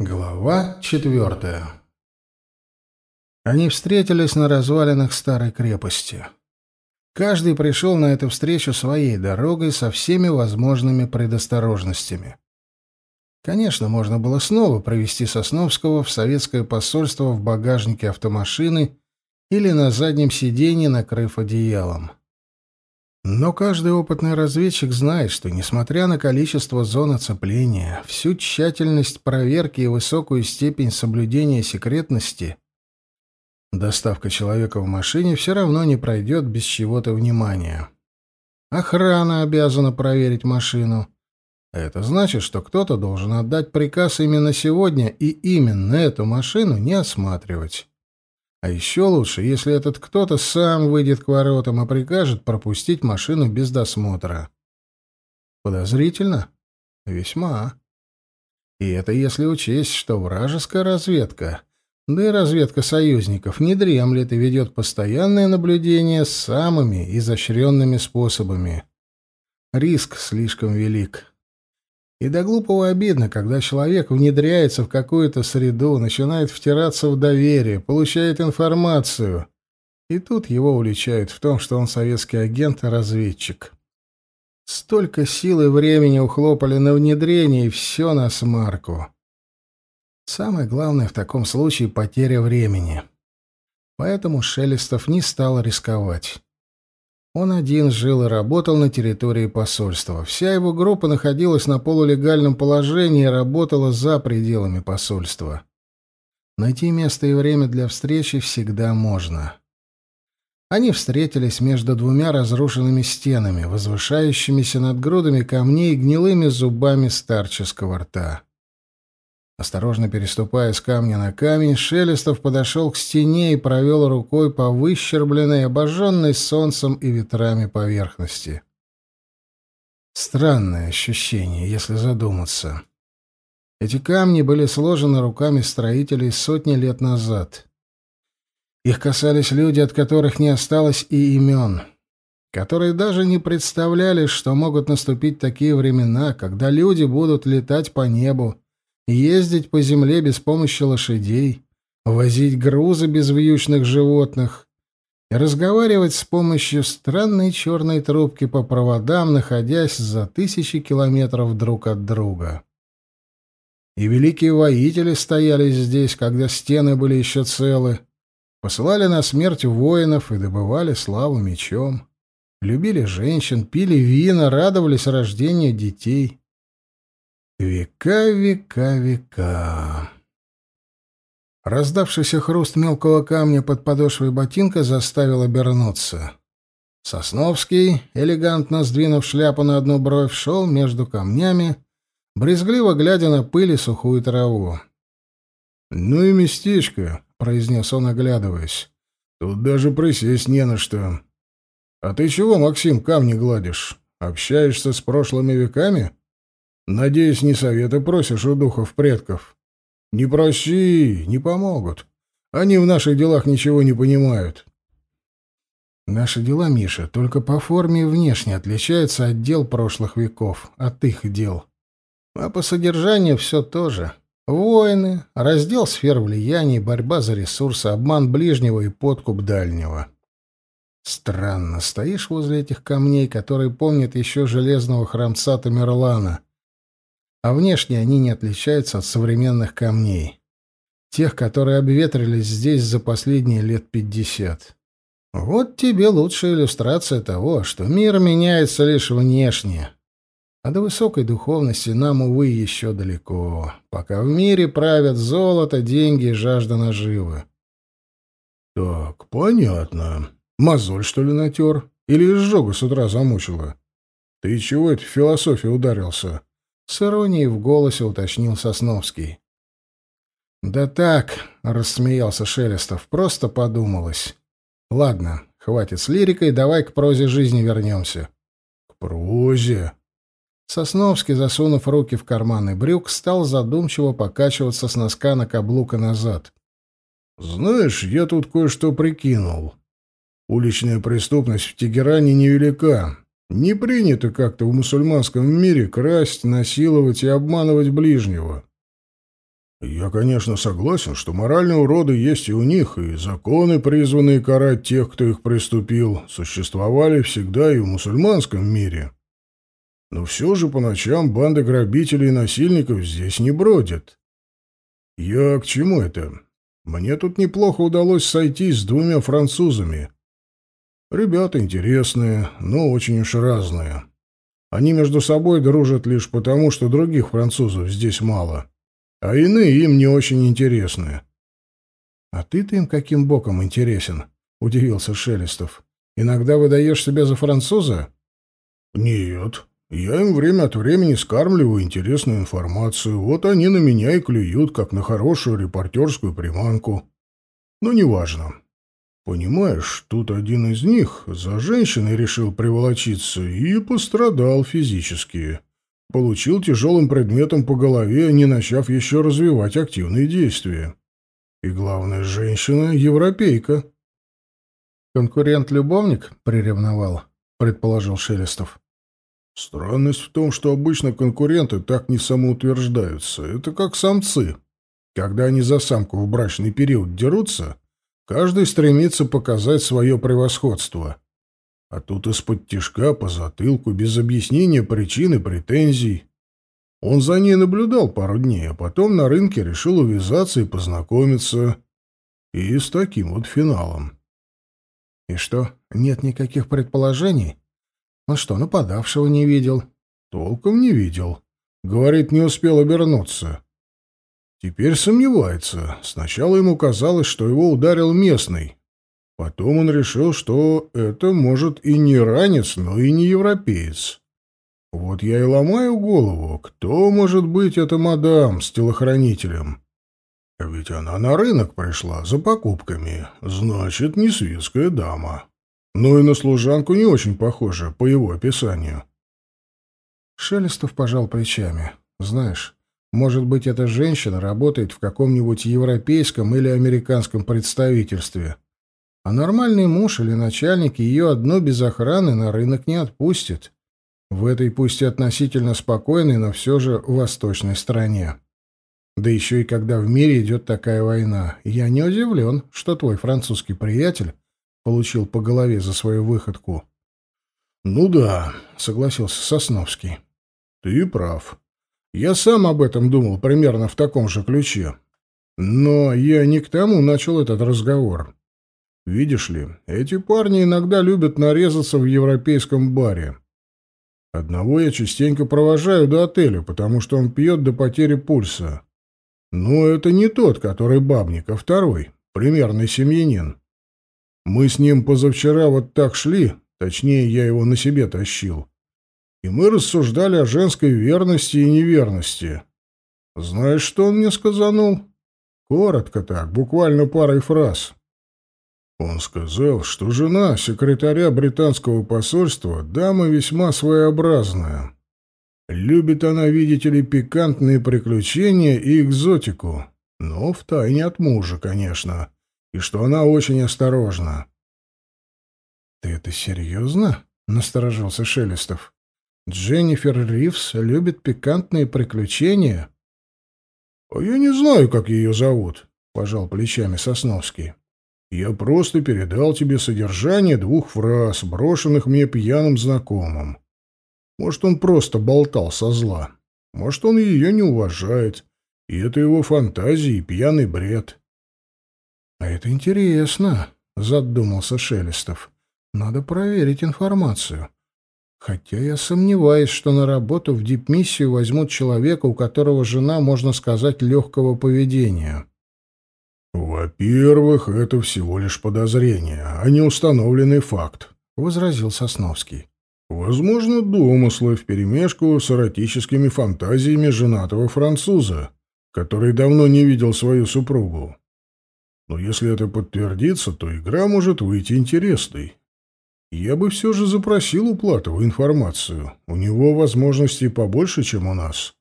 Глава четвертая Они встретились на развалинах старой крепости. Каждый пришел на эту встречу своей дорогой со всеми возможными предосторожностями. Конечно, можно было снова провести Сосновского в советское посольство в багажнике автомашины или на заднем сиденье, накрыв одеялом. Но каждый опытный разведчик знает, что, несмотря на количество зон оцепления, всю тщательность проверки и высокую степень соблюдения секретности, доставка человека в машине все равно не пройдет без чего-то внимания. Охрана обязана проверить машину. Это значит, что кто-то должен отдать приказ именно сегодня и именно эту машину не осматривать. А еще лучше, если этот кто-то сам выйдет к воротам и прикажет пропустить машину без досмотра. Подозрительно? Весьма. И это если учесть, что вражеская разведка, да и разведка союзников, не дремлет и ведет постоянное наблюдение самыми изощренными способами. Риск слишком велик. И до глупого обидно, когда человек внедряется в какую-то среду, начинает втираться в доверие, получает информацию, и тут его уличают в том, что он советский агент и разведчик. Столько сил и времени ухлопали на внедрение, и все на смарку. Самое главное в таком случае — потеря времени. Поэтому Шелестов не стал рисковать. Он один жил и работал на территории посольства. Вся его группа находилась на полулегальном положении и работала за пределами посольства. Найти место и время для встречи всегда можно. Они встретились между двумя разрушенными стенами, возвышающимися над грудами камней и гнилыми зубами старческого рта. Осторожно переступая с камня на камень, Шелестов подошел к стене и провел рукой по выщербленной, обожженной солнцем и ветрами поверхности. Странное ощущение, если задуматься. Эти камни были сложены руками строителей сотни лет назад. Их касались люди, от которых не осталось и имен, которые даже не представляли, что могут наступить такие времена, когда люди будут летать по небу, ездить по земле без помощи лошадей, возить грузы без вьючных животных и разговаривать с помощью странной черной трубки по проводам, находясь за тысячи километров друг от друга. И великие воители стояли здесь, когда стены были еще целы, посылали на смерть воинов и добывали славу мечом, любили женщин, пили вина, радовались рождению детей — Века, века, века. Раздавшийся хруст мелкого камня под подошвой ботинка заставил обернуться. Сосновский, элегантно сдвинув шляпу на одну бровь, шел между камнями, брезгливо глядя на пыль и сухую траву. «Ну и местечко», — произнес он, оглядываясь. «Тут даже присесть не на что. А ты чего, Максим, камни гладишь? Общаешься с прошлыми веками?» Надеюсь, не совета просишь у духов предков. Не проси, не помогут. Они в наших делах ничего не понимают. Наши дела, Миша, только по форме и внешне отличаются от дел прошлых веков, от их дел. А по содержанию все то же. Войны, раздел сфер влияний, борьба за ресурсы, обман ближнего и подкуп дальнего. Странно, стоишь возле этих камней, которые помнят еще железного храмца Тамерлана, а внешне они не отличаются от современных камней. Тех, которые обветрились здесь за последние лет пятьдесят. Вот тебе лучшая иллюстрация того, что мир меняется лишь внешне. А до высокой духовности нам, увы, еще далеко, пока в мире правят золото, деньги и жажда наживы. — Так, понятно. Мозоль, что ли, натер? Или изжогу с утра замучила? Ты чего это в философию ударился? С иронией в голосе уточнил Сосновский. «Да так», — рассмеялся Шелестов, — «просто подумалось. Ладно, хватит с лирикой, давай к прозе жизни вернемся». «К прозе?» Сосновский, засунув руки в карманы брюк, стал задумчиво покачиваться с носка на каблук и назад. «Знаешь, я тут кое-что прикинул. Уличная преступность в Тегеране невелика, не принято как-то в мусульманском мире красть, насиловать и обманывать ближнего. Я, конечно, согласен, что моральные уроды есть и у них, и законы, призванные карать тех, кто их приступил, существовали всегда и в мусульманском мире. Но все же по ночам банды грабителей и насильников здесь не бродят. Я к чему это? Мне тут неплохо удалось сойтись с двумя французами. Ребята интересные, но очень уж разные. Они между собой дружат лишь потому, что других французов здесь мало, а иные им не очень интересны. — А ты-то им каким боком интересен? — удивился Шелестов. — Иногда выдаешь себя за француза? — Нет, я им время от времени скармливаю интересную информацию, вот они на меня и клюют, как на хорошую репортерскую приманку. Но неважно. Понимаешь, тут один из них за женщиной решил приволочиться и пострадал физически. Получил тяжелым предметом по голове, не начав еще развивать активные действия. И главная женщина — европейка. «Конкурент-любовник?» — приревновал, — предположил Шелестов. Странность в том, что обычно конкуренты так не самоутверждаются. Это как самцы. Когда они за самку в брачный период дерутся, каждый стремится показать свое превосходство. А тут из-под тишка, по затылку, без объяснения причин и претензий. Он за ней наблюдал пару дней, а потом на рынке решил увязаться и познакомиться. И с таким вот финалом. И что, нет никаких предположений? Он что, нападавшего не видел? Толком не видел. Говорит, не успел обернуться. Теперь сомневается. Сначала ему казалось, что его ударил местный. Потом он решил, что это, может, и не ранец, но и не европеец. Вот я и ломаю голову, кто может быть эта мадам с телохранителем? Ведь она на рынок пришла за покупками, значит, не светская дама. Но и на служанку не очень похоже, по его описанию. Шелестов пожал плечами. Знаешь, может быть, эта женщина работает в каком-нибудь европейском или американском представительстве. А нормальный муж или начальник ее одно без охраны на рынок не отпустит. В этой пусть и относительно спокойной, но все же восточной стране. Да еще и когда в мире идет такая война. Я не удивлен, что твой французский приятель получил по голове за свою выходку. «Ну да», — согласился Сосновский. «Ты прав. Я сам об этом думал примерно в таком же ключе. Но я не к тому начал этот разговор. Видишь ли, эти парни иногда любят нарезаться в европейском баре. Одного я частенько провожаю до отеля, потому что он пьет до потери пульса. Но это не тот, который бабник, а второй, примерный семьянин. Мы с ним позавчера вот так шли, точнее, я его на себе тащил. И мы рассуждали о женской верности и неверности. Знаешь, что он мне сказанул? Коротко так, буквально парой фраз. Он сказал, что жена секретаря британского посольства дама весьма своеобразная. Любит она, видите ли, пикантные приключения и экзотику, но втайне от мужа, конечно и что она очень осторожна. «Ты это серьезно?» — насторожился Шелестов. «Дженнифер Ривз любит пикантные приключения?» «А я не знаю, как ее зовут», — пожал плечами Сосновский. «Я просто передал тебе содержание двух фраз, брошенных мне пьяным знакомым. Может, он просто болтал со зла. Может, он ее не уважает, и это его фантазии и пьяный бред. «А это интересно», — задумался Шелестов. «Надо проверить информацию. Хотя я сомневаюсь, что на работу в дипмиссию возьмут человека, у которого жена, можно сказать, легкого поведения». «Во-первых, это всего лишь подозрение, а не установленный факт», — возразил Сосновский. «Возможно, домыслы вперемешку с эротическими фантазиями женатого француза, который давно не видел свою супругу. Но если это подтвердится, то игра может выйти интересной. Я бы все же запросил у Платова информацию. У него возможностей побольше, чем у нас.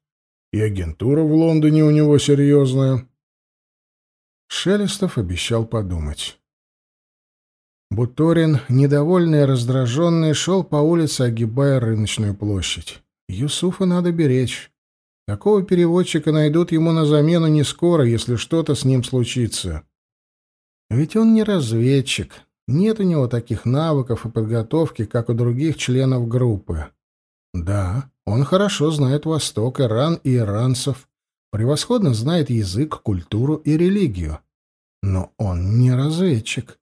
И агентура в Лондоне у него серьезная. Шелестов обещал подумать. Буторин, недовольный и раздраженный, шел по улице, огибая рыночную площадь. Юсуфа надо беречь. Такого переводчика найдут ему на замену не скоро, если что-то с ним случится. Ведь он не разведчик. Нет у него таких навыков и подготовки, как у других членов группы. Да, он хорошо знает Восток, Иран и иранцев, превосходно знает язык, культуру и религию. Но он не разведчик.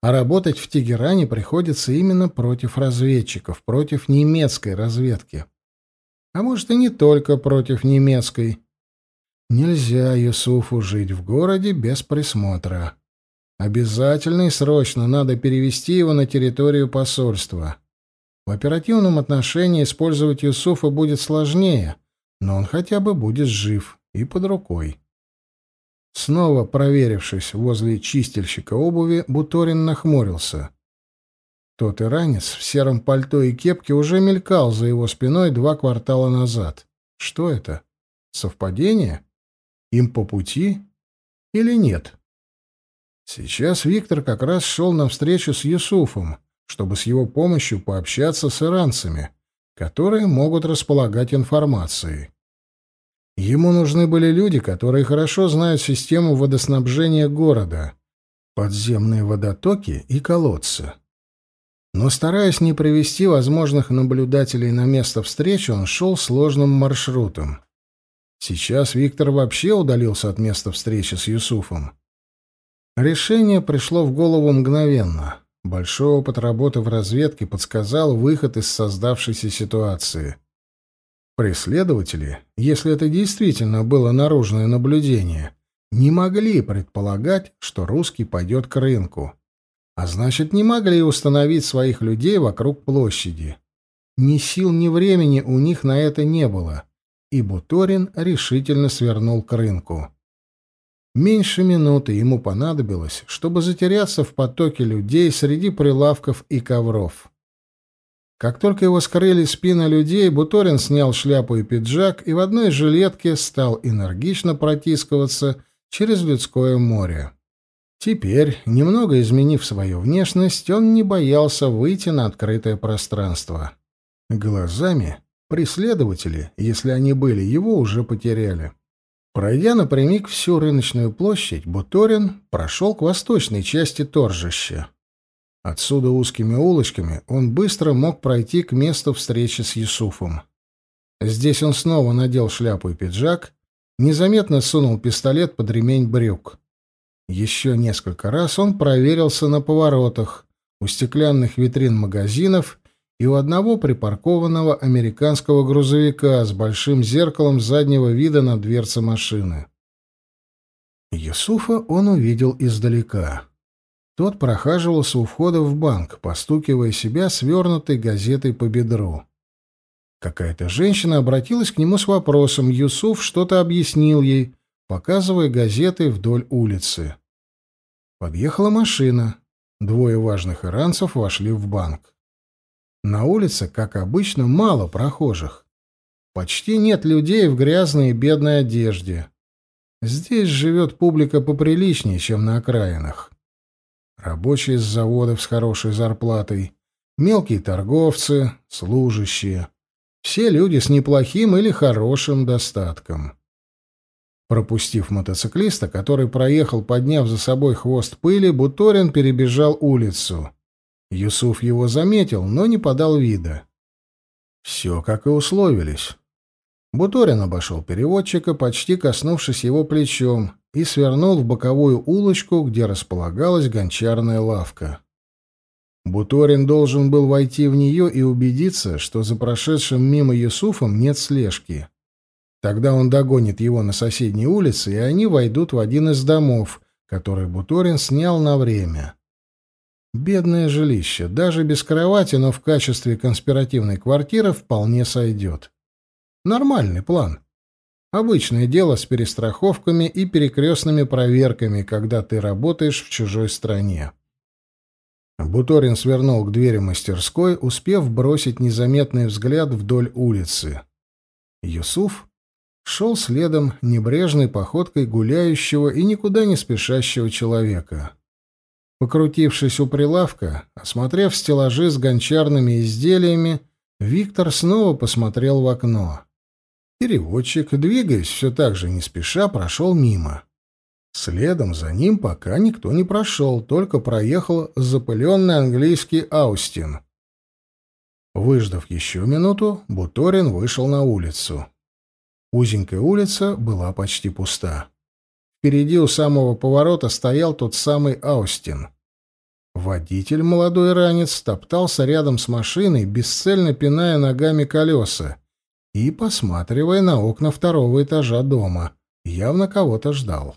А работать в Тегеране приходится именно против разведчиков, против немецкой разведки. А может, и не только против немецкой. Нельзя Юсуфу жить в городе без присмотра. Обязательно и срочно надо перевести его на территорию посольства. В оперативном отношении использовать Юсуфа будет сложнее, но он хотя бы будет жив и под рукой. Снова проверившись возле чистильщика обуви, Буторин нахмурился. Тот иранец в сером пальто и кепке уже мелькал за его спиной два квартала назад. Что это? Совпадение? Им по пути? Или нет? Сейчас Виктор как раз шел навстречу с Юсуфом, чтобы с его помощью пообщаться с иранцами, которые могут располагать информацией. Ему нужны были люди, которые хорошо знают систему водоснабжения города, подземные водотоки и колодцы. Но стараясь не привести возможных наблюдателей на место встречи, он шел сложным маршрутом. Сейчас Виктор вообще удалился от места встречи с Юсуфом. Решение пришло в голову мгновенно. Большой опыт работы в разведке подсказал выход из создавшейся ситуации. Преследователи, если это действительно было наружное наблюдение, не могли предполагать, что русский пойдет к рынку. А значит, не могли установить своих людей вокруг площади. Ни сил, ни времени у них на это не было, и Буторин решительно свернул к рынку. Меньше минуты ему понадобилось, чтобы затеряться в потоке людей среди прилавков и ковров. Как только его скрыли спины людей, Буторин снял шляпу и пиджак и в одной жилетке стал энергично протискиваться через людское море. Теперь, немного изменив свою внешность, он не боялся выйти на открытое пространство. Глазами преследователи, если они были, его уже потеряли. Пройдя напрямик всю рыночную площадь, Буторин прошел к восточной части торжища. Отсюда узкими улочками он быстро мог пройти к месту встречи с Юсуфом. Здесь он снова надел шляпу и пиджак, незаметно сунул пистолет под ремень брюк. Еще несколько раз он проверился на поворотах, у стеклянных витрин магазинов и у одного припаркованного американского грузовика с большим зеркалом заднего вида на дверце машины. Юсуфа он увидел издалека. Тот прохаживался у входа в банк, постукивая себя свернутой газетой по бедру. Какая-то женщина обратилась к нему с вопросом, Юсуф что-то объяснил ей, показывая газеты вдоль улицы. Подъехала машина. Двое важных иранцев вошли в банк. На улице, как обычно, мало прохожих. Почти нет людей в грязной и бедной одежде. Здесь живет публика поприличнее, чем на окраинах. Рабочие с заводов с хорошей зарплатой, мелкие торговцы, служащие. Все люди с неплохим или хорошим достатком. Пропустив мотоциклиста, который проехал, подняв за собой хвост пыли, Буторин перебежал улицу. Юсуф его заметил, но не подал вида. Все, как и условились. Буторин обошел переводчика, почти коснувшись его плечом, и свернул в боковую улочку, где располагалась гончарная лавка. Буторин должен был войти в нее и убедиться, что за прошедшим мимо Юсуфом нет слежки. Тогда он догонит его на соседней улице, и они войдут в один из домов, который Буторин снял на время. Бедное жилище, даже без кровати, но в качестве конспиративной квартиры вполне сойдет. Нормальный план. Обычное дело с перестраховками и перекрестными проверками, когда ты работаешь в чужой стране. Буторин свернул к двери мастерской, успев бросить незаметный взгляд вдоль улицы. Юсуф шел следом небрежной походкой гуляющего и никуда не спешащего человека. Покрутившись у прилавка, осмотрев стеллажи с гончарными изделиями, Виктор снова посмотрел в окно. Переводчик, двигаясь все так же не спеша, прошел мимо. Следом за ним пока никто не прошел, только проехал запыленный английский Аустин. Выждав еще минуту, Буторин вышел на улицу. Узенькая улица была почти пуста. Впереди у самого поворота стоял тот самый Аустин. Водитель, молодой ранец, топтался рядом с машиной, бесцельно пиная ногами колеса и посматривая на окна второго этажа дома. Явно кого-то ждал.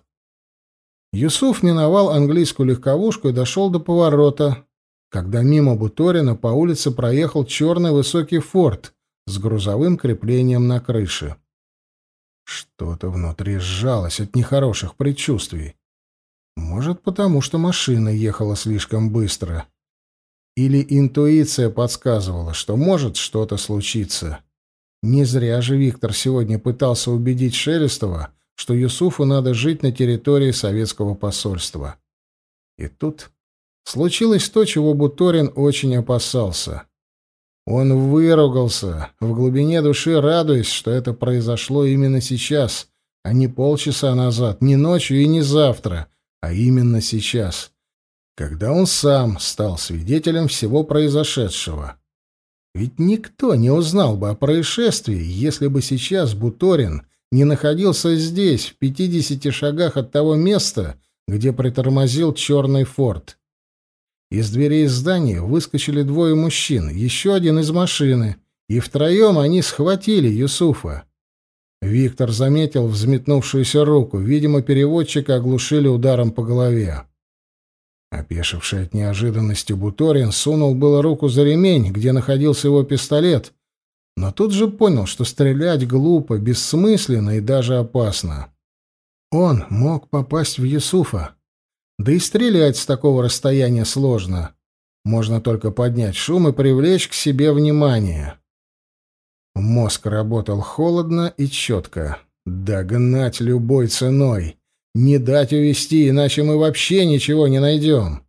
Юсуф миновал английскую легковушку и дошел до поворота, когда мимо Буторина по улице проехал черный высокий форт с грузовым креплением на крыше. Что-то внутри сжалось от нехороших предчувствий. Может, потому что машина ехала слишком быстро. Или интуиция подсказывала, что может что-то случиться. Не зря же Виктор сегодня пытался убедить Шелестова, что Юсуфу надо жить на территории советского посольства. И тут случилось то, чего Буторин очень опасался. Он выругался, в глубине души радуясь, что это произошло именно сейчас, а не полчаса назад, не ночью и не завтра, а именно сейчас, когда он сам стал свидетелем всего произошедшего. Ведь никто не узнал бы о происшествии, если бы сейчас Буторин не находился здесь, в пятидесяти шагах от того места, где притормозил черный форт. Из дверей здания выскочили двое мужчин, еще один из машины, и втроем они схватили Юсуфа. Виктор заметил взметнувшуюся руку. Видимо, переводчика оглушили ударом по голове. Опешивший от неожиданности Буторин сунул было руку за ремень, где находился его пистолет, но тут же понял, что стрелять глупо, бессмысленно и даже опасно. Он мог попасть в Юсуфа. Да и стрелять с такого расстояния сложно. Можно только поднять шум и привлечь к себе внимание. Мозг работал холодно и четко. Догнать любой ценой. Не дать увести, иначе мы вообще ничего не найдем.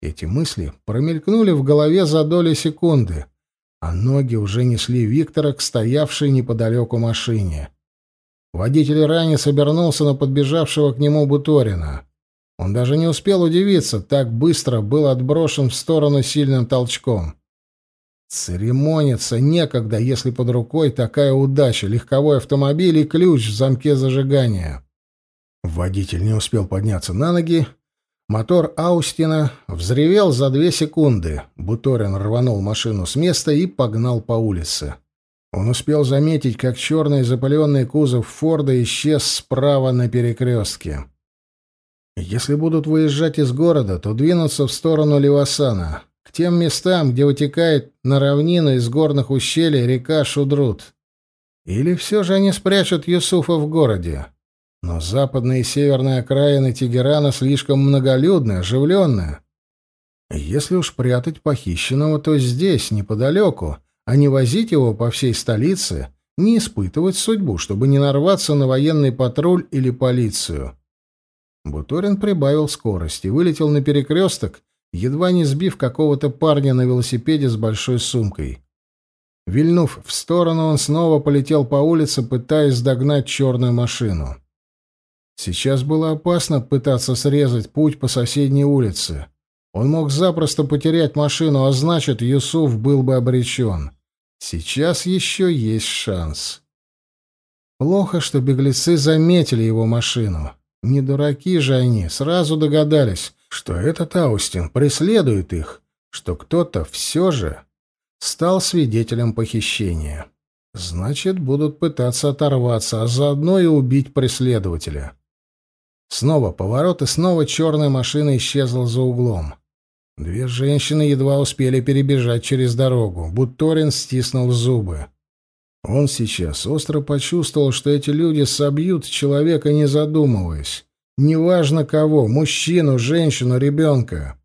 Эти мысли промелькнули в голове за доли секунды, а ноги уже несли Виктора к стоявшей неподалеку машине. Водитель ранец обернулся на подбежавшего к нему Буторина. Он даже не успел удивиться, так быстро был отброшен в сторону сильным толчком. Церемониться некогда, если под рукой такая удача, легковой автомобиль и ключ в замке зажигания. Водитель не успел подняться на ноги. Мотор Аустина взревел за две секунды. Буторин рванул машину с места и погнал по улице. Он успел заметить, как черный запыленный кузов Форда исчез справа на перекрестке. Если будут выезжать из города, то двинуться в сторону Левасана, к тем местам, где вытекает на равнину из горных ущелий река Шудрут. Или все же они спрячут Юсуфа в городе. Но западные и северные окраины Тегерана слишком многолюдны, оживленные. Если уж прятать похищенного, то здесь, неподалеку, а не возить его по всей столице, не испытывать судьбу, чтобы не нарваться на военный патруль или полицию. Буторин прибавил скорость и вылетел на перекресток, едва не сбив какого-то парня на велосипеде с большой сумкой. Вильнув в сторону, он снова полетел по улице, пытаясь догнать черную машину. Сейчас было опасно пытаться срезать путь по соседней улице. Он мог запросто потерять машину, а значит, Юсуф был бы обречен. Сейчас еще есть шанс. Плохо, что беглецы заметили его машину. Не дураки же они, сразу догадались, что этот Аустин преследует их, что кто-то все же стал свидетелем похищения. Значит, будут пытаться оторваться, а заодно и убить преследователя. Снова поворот, и снова черная машина исчезла за углом. Две женщины едва успели перебежать через дорогу. Буторин стиснул зубы. Он сейчас остро почувствовал, что эти люди собьют человека, не задумываясь. Неважно кого, мужчину, женщину, ребенка.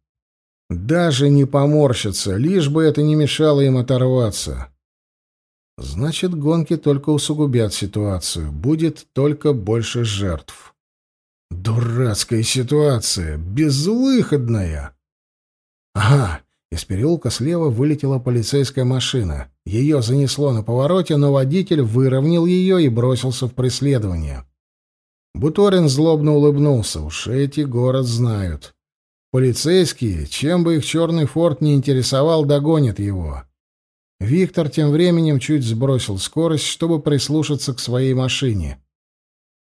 Даже не поморщатся, лишь бы это не мешало им оторваться. Значит, гонки только усугубят ситуацию, будет только больше жертв. Дурацкая ситуация, безвыходная. Ага, из переулка слева вылетела полицейская машина. Ее занесло на повороте, но водитель выровнял ее и бросился в преследование. Буторин злобно улыбнулся. Уж эти город знают. Полицейские, чем бы их черный форт не интересовал, догонят его. Виктор тем временем чуть сбросил скорость, чтобы прислушаться к своей машине.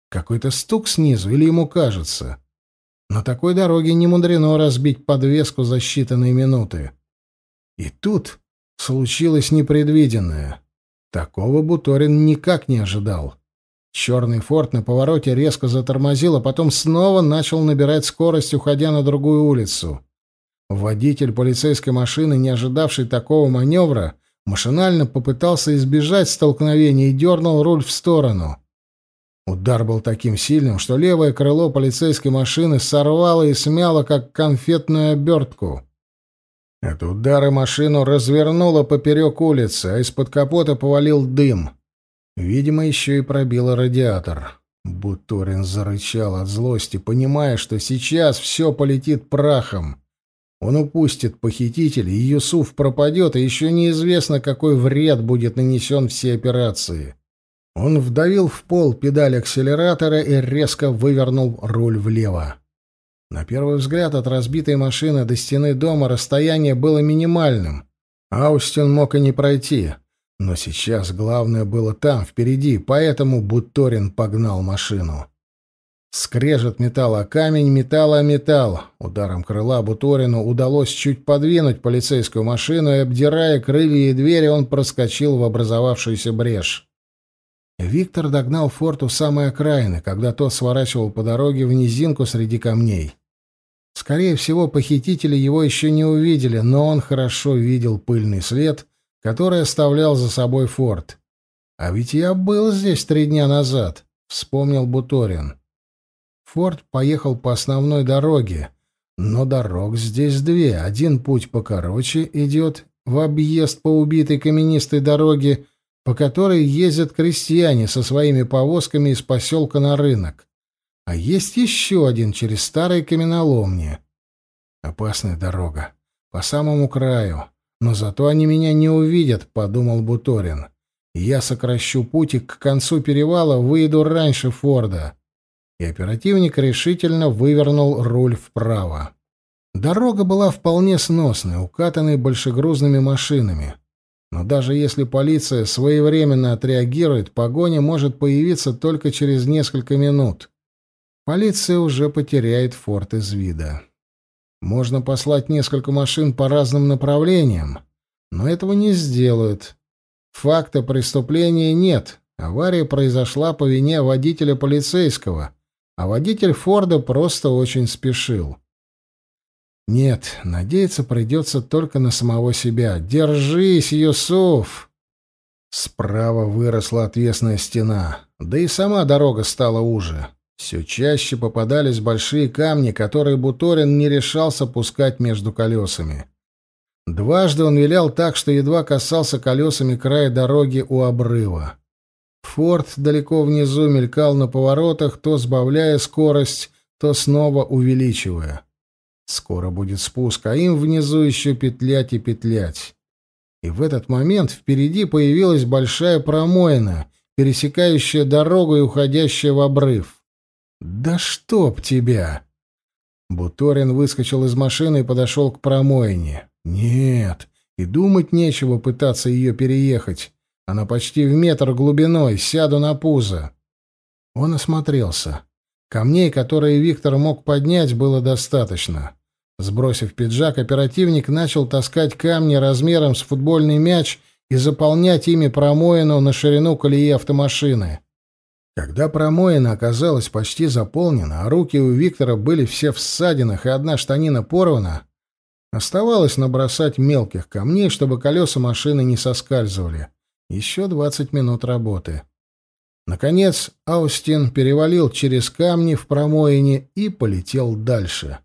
Какой-то стук снизу, или ему кажется? На такой дороге не мудрено разбить подвеску за считанные минуты. И тут случилось непредвиденное. Такого Буторин никак не ожидал. Черный форт на повороте резко затормозил, а потом снова начал набирать скорость, уходя на другую улицу. Водитель полицейской машины, не ожидавший такого маневра, машинально попытался избежать столкновения и дернул руль в сторону. Удар был таким сильным, что левое крыло полицейской машины сорвало и смяло, как конфетную обертку. От удара машину развернуло поперек улицы, а из-под капота повалил дым. Видимо, еще и пробило радиатор. Буторин зарычал от злости, понимая, что сейчас все полетит прахом. Он упустит похитителя, и Юсуф пропадет, и еще неизвестно, какой вред будет нанесен всей операции. Он вдавил в пол педаль акселератора и резко вывернул руль влево. На первый взгляд от разбитой машины до стены дома расстояние было минимальным. Аустин мог и не пройти. Но сейчас главное было там, впереди, поэтому Буторин погнал машину. Скрежет металла камень, металла о металл. Ударом крыла Буторину удалось чуть подвинуть полицейскую машину, и, обдирая крылья и двери, он проскочил в образовавшуюся брешь. Виктор догнал форт у самой окраины, когда тот сворачивал по дороге в низинку среди камней. Скорее всего, похитители его еще не увидели, но он хорошо видел пыльный след, который оставлял за собой форт. «А ведь я был здесь три дня назад», — вспомнил Буторин. Форд поехал по основной дороге, но дорог здесь две. Один путь покороче идет в объезд по убитой каменистой дороге, по которой ездят крестьяне со своими повозками из поселка на рынок. А есть еще один через старые каменоломни. Опасная дорога. По самому краю. Но зато они меня не увидят, — подумал Буторин. Я сокращу путь и к концу перевала выйду раньше Форда и оперативник решительно вывернул руль вправо. Дорога была вполне сносной, укатанной большегрузными машинами. Но даже если полиция своевременно отреагирует, погоня может появиться только через несколько минут. Полиция уже потеряет форт из вида. Можно послать несколько машин по разным направлениям, но этого не сделают. Факта преступления нет. Авария произошла по вине водителя полицейского — а водитель Форда просто очень спешил. Нет, надеяться придется только на самого себя. Держись, Юсуф! Справа выросла отвесная стена, да и сама дорога стала уже. Все чаще попадались большие камни, которые Буторин не решался пускать между колесами. Дважды он вилял так, что едва касался колесами края дороги у обрыва. Форд далеко внизу мелькал на поворотах, то сбавляя скорость, то снова увеличивая. Скоро будет спуск, а им внизу еще петлять и петлять. И в этот момент впереди появилась большая промоина, пересекающая дорогу и уходящая в обрыв. «Да чтоб тебя!» Буторин выскочил из машины и подошел к промоине. «Нет, и думать нечего пытаться ее переехать. Она почти в метр глубиной, сяду на пузо. Он осмотрелся. Камней, которые Виктор мог поднять, было достаточно. Сбросив пиджак, оперативник начал таскать камни размером с футбольный мяч и заполнять ими промоину на ширину колеи автомашины. Когда промоина оказалась почти заполнена, а руки у Виктора были все в ссадинах и одна штанина порвана, оставалось набросать мелких камней, чтобы колеса машины не соскальзывали. Еще двадцать минут работы. Наконец Аустин перевалил через камни в промоине и полетел дальше.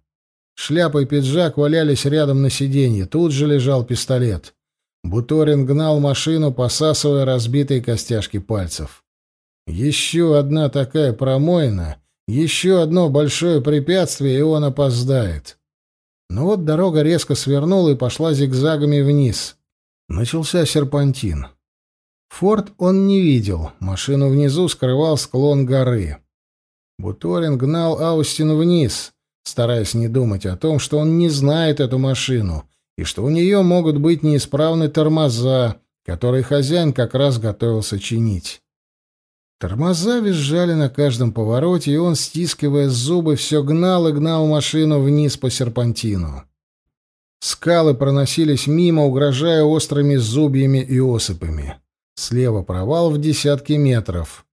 Шляпа и пиджак валялись рядом на сиденье, тут же лежал пистолет. Буторин гнал машину, посасывая разбитые костяшки пальцев. Еще одна такая промоина, еще одно большое препятствие, и он опоздает. Но вот дорога резко свернула и пошла зигзагами вниз. Начался серпантин. Форд он не видел, машину внизу скрывал склон горы. Буторин гнал Аустин вниз, стараясь не думать о том, что он не знает эту машину, и что у нее могут быть неисправны тормоза, которые хозяин как раз готовился чинить. Тормоза визжали на каждом повороте, и он, стискивая зубы, все гнал и гнал машину вниз по серпантину. Скалы проносились мимо, угрожая острыми зубьями и осыпами. Слева провал в десятки метров.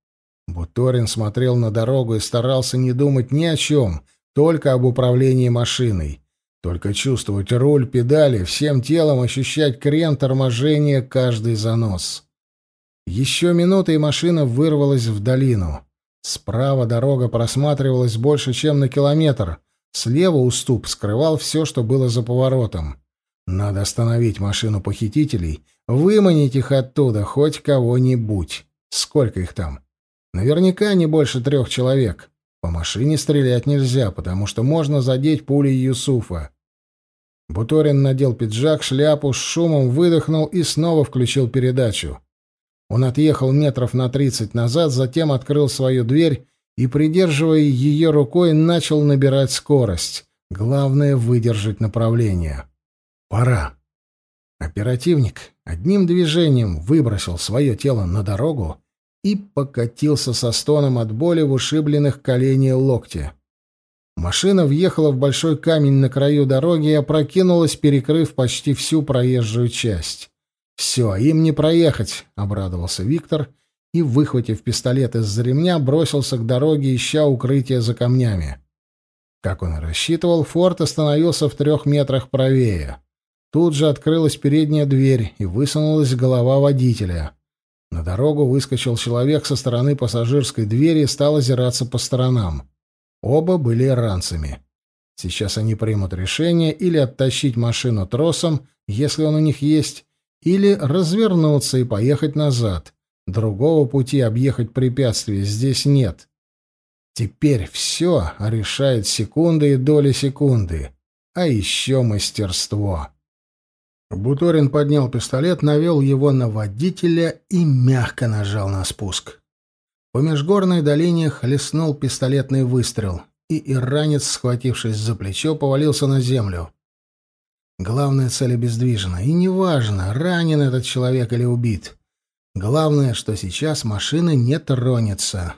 Буторин смотрел на дорогу и старался не думать ни о чем, только об управлении машиной. Только чувствовать руль, педали, всем телом ощущать крен торможения каждый занос. Еще минута, и машина вырвалась в долину. Справа дорога просматривалась больше, чем на километр. Слева уступ скрывал все, что было за поворотом. Надо остановить машину похитителей, выманить их оттуда, хоть кого-нибудь. Сколько их там? Наверняка не больше трех человек. По машине стрелять нельзя, потому что можно задеть пулей Юсуфа. Буторин надел пиджак, шляпу, с шумом выдохнул и снова включил передачу. Он отъехал метров на тридцать назад, затем открыл свою дверь и, придерживая ее рукой, начал набирать скорость. Главное — выдержать направление. Пора. Оперативник одним движением выбросил свое тело на дорогу и покатился со стоном от боли в ушибленных коленей локте. Машина въехала в большой камень на краю дороги и опрокинулась, перекрыв почти всю проезжую часть. «Все, им не проехать», — обрадовался Виктор и, выхватив пистолет из-за ремня, бросился к дороге, ища укрытие за камнями. Как он и рассчитывал, форт остановился в трех метрах правее. Тут же открылась передняя дверь, и высунулась голова водителя. На дорогу выскочил человек со стороны пассажирской двери и стал озираться по сторонам. Оба были ранцами. Сейчас они примут решение или оттащить машину тросом, если он у них есть, или развернуться и поехать назад. Другого пути объехать препятствие здесь нет. Теперь все решает секунды и доли секунды. А еще мастерство. Буторин поднял пистолет, навел его на водителя и мягко нажал на спуск. По межгорной долине хлестнул пистолетный выстрел, и иранец, схватившись за плечо, повалился на землю. Главная цель обездвижена, и неважно, ранен этот человек или убит. Главное, что сейчас машина не тронется.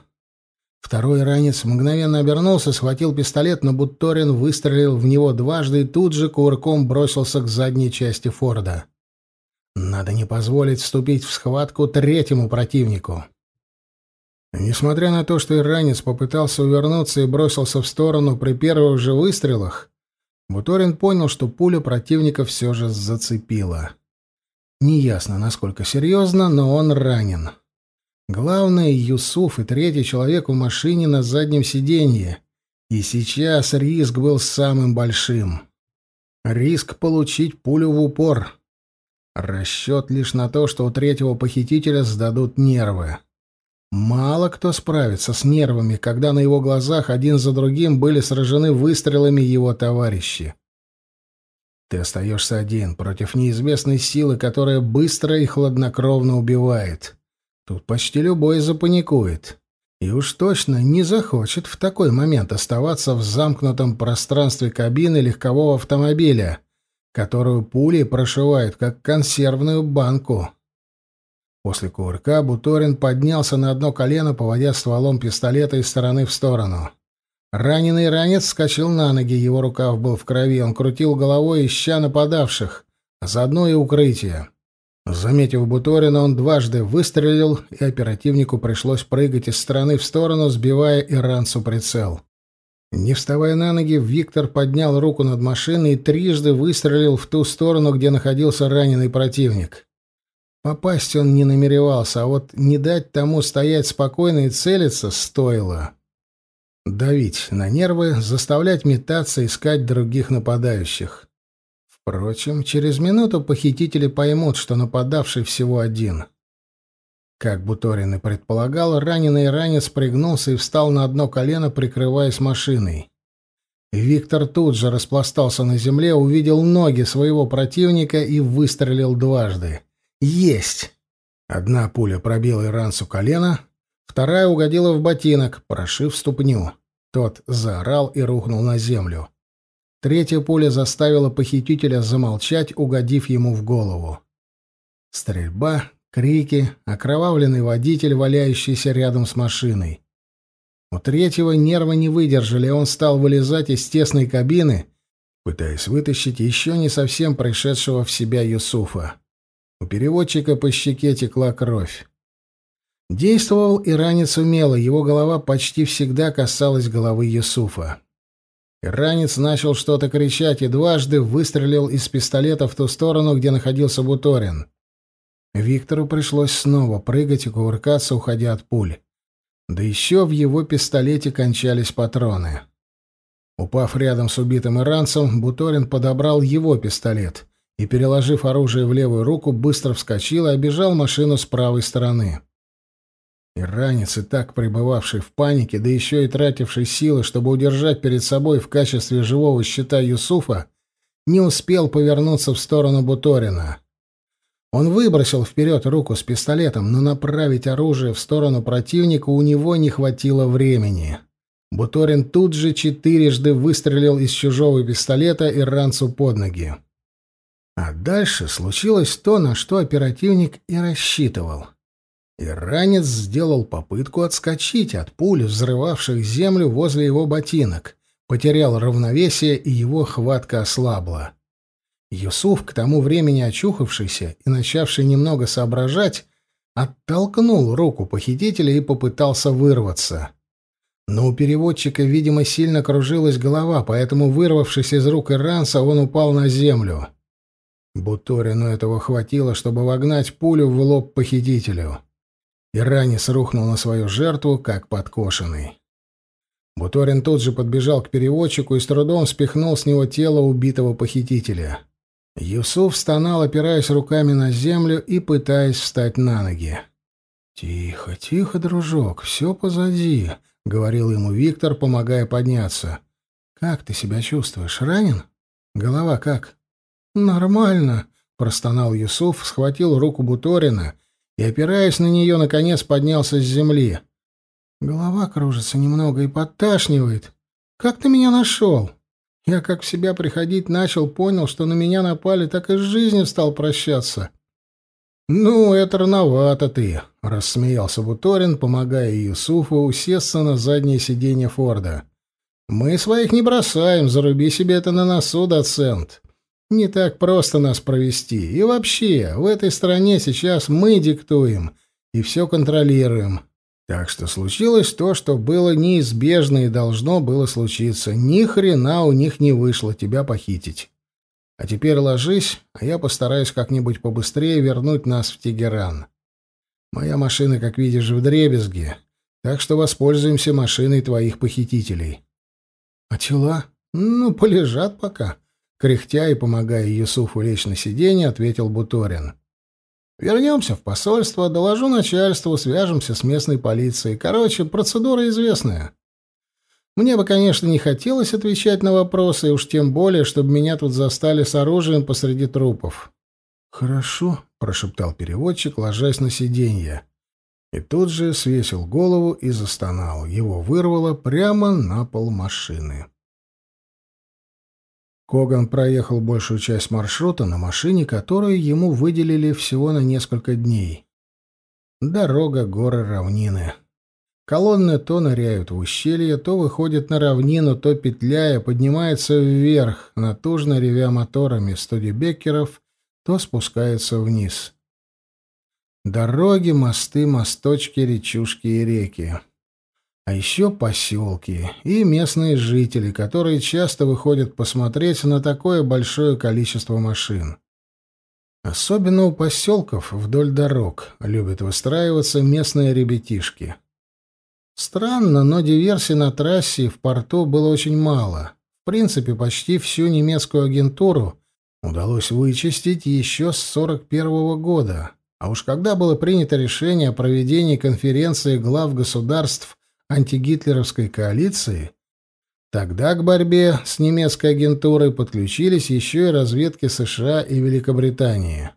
Второй ранец мгновенно обернулся, схватил пистолет, но Бутторин выстрелил в него дважды и тут же кувырком бросился к задней части Форда. Надо не позволить вступить в схватку третьему противнику. Несмотря на то, что иранец попытался увернуться и бросился в сторону при первых же выстрелах, Буторин понял, что пуля противника все же зацепила. Неясно, насколько серьезно, но он ранен. Главное, Юсуф и третий человек в машине на заднем сиденье. И сейчас риск был самым большим. Риск получить пулю в упор. Расчет лишь на то, что у третьего похитителя сдадут нервы. Мало кто справится с нервами, когда на его глазах один за другим были сражены выстрелами его товарищи. Ты остаешься один против неизвестной силы, которая быстро и хладнокровно убивает. Тут почти любой запаникует. И уж точно не захочет в такой момент оставаться в замкнутом пространстве кабины легкового автомобиля, которую пули прошивают, как консервную банку. После кувырка Буторин поднялся на одно колено, поводя стволом пистолета из стороны в сторону. Раненый ранец вскочил на ноги, его рукав был в крови, он крутил головой, ища нападавших, а заодно и укрытие. Заметив Буторина, он дважды выстрелил, и оперативнику пришлось прыгать из стороны в сторону, сбивая иранцу прицел. Не вставая на ноги, Виктор поднял руку над машиной и трижды выстрелил в ту сторону, где находился раненый противник. Попасть он не намеревался, а вот не дать тому стоять спокойно и целиться стоило. Давить на нервы, заставлять метаться, искать других нападающих. Впрочем, через минуту похитители поймут, что нападавший всего один. Как Буторин и предполагал, раненый ранец пригнулся и встал на одно колено, прикрываясь машиной. Виктор тут же распластался на земле, увидел ноги своего противника и выстрелил дважды. «Есть!» Одна пуля пробила иранцу колено, вторая угодила в ботинок, прошив ступню. Тот заорал и рухнул на землю. Третья пуля заставила похитителя замолчать, угодив ему в голову. Стрельба, крики, окровавленный водитель, валяющийся рядом с машиной. У третьего нервы не выдержали, он стал вылезать из тесной кабины, пытаясь вытащить еще не совсем пришедшего в себя Юсуфа. У переводчика по щеке текла кровь. Действовал иранец умело, его голова почти всегда касалась головы Юсуфа. Иранец начал что-то кричать и дважды выстрелил из пистолета в ту сторону, где находился Буторин. Виктору пришлось снова прыгать и кувыркаться, уходя от пуль. Да еще в его пистолете кончались патроны. Упав рядом с убитым иранцем, Буторин подобрал его пистолет и, переложив оружие в левую руку, быстро вскочил и обежал машину с правой стороны. Иранец, и так пребывавший в панике, да еще и тративший силы, чтобы удержать перед собой в качестве живого щита Юсуфа, не успел повернуться в сторону Буторина. Он выбросил вперед руку с пистолетом, но направить оружие в сторону противника у него не хватило времени. Буторин тут же четырежды выстрелил из чужого пистолета иранцу под ноги. А дальше случилось то, на что оперативник и рассчитывал. Иранец сделал попытку отскочить от пуль, взрывавших землю возле его ботинок, потерял равновесие, и его хватка ослабла. Юсуф, к тому времени очухавшийся и начавший немного соображать, оттолкнул руку похитителя и попытался вырваться. Но у переводчика, видимо, сильно кружилась голова, поэтому, вырвавшись из рук иранца, он упал на землю. Буторину этого хватило, чтобы вогнать пулю в лоб похитителю. Иранец рухнул на свою жертву, как подкошенный. Буторин тут же подбежал к переводчику и с трудом спихнул с него тело убитого похитителя. Юсуф стонал, опираясь руками на землю и пытаясь встать на ноги. «Тихо, тихо, дружок, все позади», — говорил ему Виктор, помогая подняться. «Как ты себя чувствуешь? Ранен? Голова как?» «Нормально», — простонал Юсуф, схватил руку Буторина и, опираясь на нее, наконец поднялся с земли. «Голова кружится немного и подташнивает. Как ты меня нашел?» Я как в себя приходить начал, понял, что на меня напали, так и с жизнью стал прощаться. «Ну, это рановато ты», — рассмеялся Буторин, помогая Юсуфу усесться на заднее сиденье Форда. «Мы своих не бросаем, заруби себе это на носу, доцент. Не так просто нас провести. И вообще, в этой стране сейчас мы диктуем и все контролируем. Так что случилось то, что было неизбежно и должно было случиться. Ни хрена у них не вышло тебя похитить. А теперь ложись, а я постараюсь как-нибудь побыстрее вернуть нас в Тегеран. Моя машина, как видишь, в дребезге, так что воспользуемся машиной твоих похитителей. А тела? Ну, полежат пока. Кряхтя и помогая Юсуфу лечь на сиденье, ответил Буторин. Вернемся в посольство, доложу начальству, свяжемся с местной полицией. Короче, процедура известная. Мне бы, конечно, не хотелось отвечать на вопросы, и уж тем более, чтобы меня тут застали с оружием посреди трупов. «Хорошо», — прошептал переводчик, ложась на сиденье. И тут же свесил голову и застонал. Его вырвало прямо на пол машины. Коган проехал большую часть маршрута на машине, которую ему выделили всего на несколько дней. Дорога, горы, равнины. Колонны то ныряют в ущелье, то выходят на равнину, то, петляя, поднимаются вверх, натужно ревя моторами студибекеров, то спускаются вниз. Дороги, мосты, мосточки, речушки и реки. А еще поселки и местные жители, которые часто выходят посмотреть на такое большое количество машин. Особенно у поселков вдоль дорог любят выстраиваться местные ребятишки. Странно, но диверсий на трассе и в порту было очень мало. В принципе, почти всю немецкую агентуру удалось вычистить еще с 41 -го года. А уж когда было принято решение о проведении конференции глав государств антигитлеровской коалиции, Тогда к борьбе с немецкой агентурой подключились еще и разведки США и Великобритании.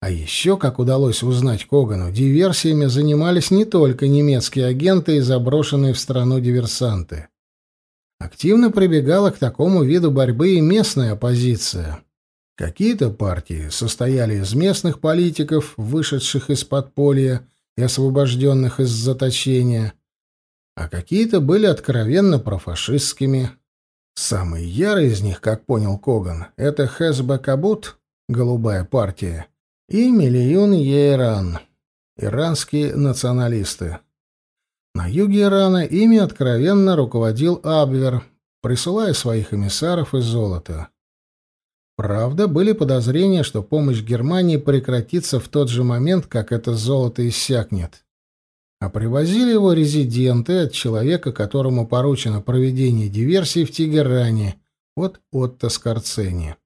А еще, как удалось узнать Когану, диверсиями занимались не только немецкие агенты и заброшенные в страну диверсанты. Активно прибегала к такому виду борьбы и местная оппозиция. Какие-то партии состояли из местных политиков, вышедших из подполья и освобожденных из заточения, а какие-то были откровенно профашистскими. Самый ярый из них, как понял Коган, это Хезбе Кабут, голубая партия, и Миллион Ейран, иранские националисты. На юге Ирана ими откровенно руководил Абвер, присылая своих эмиссаров из золота. Правда, были подозрения, что помощь Германии прекратится в тот же момент, как это золото иссякнет а привозили его резиденты от человека, которому поручено проведение диверсий в Тегеране, от Отто Скорцени.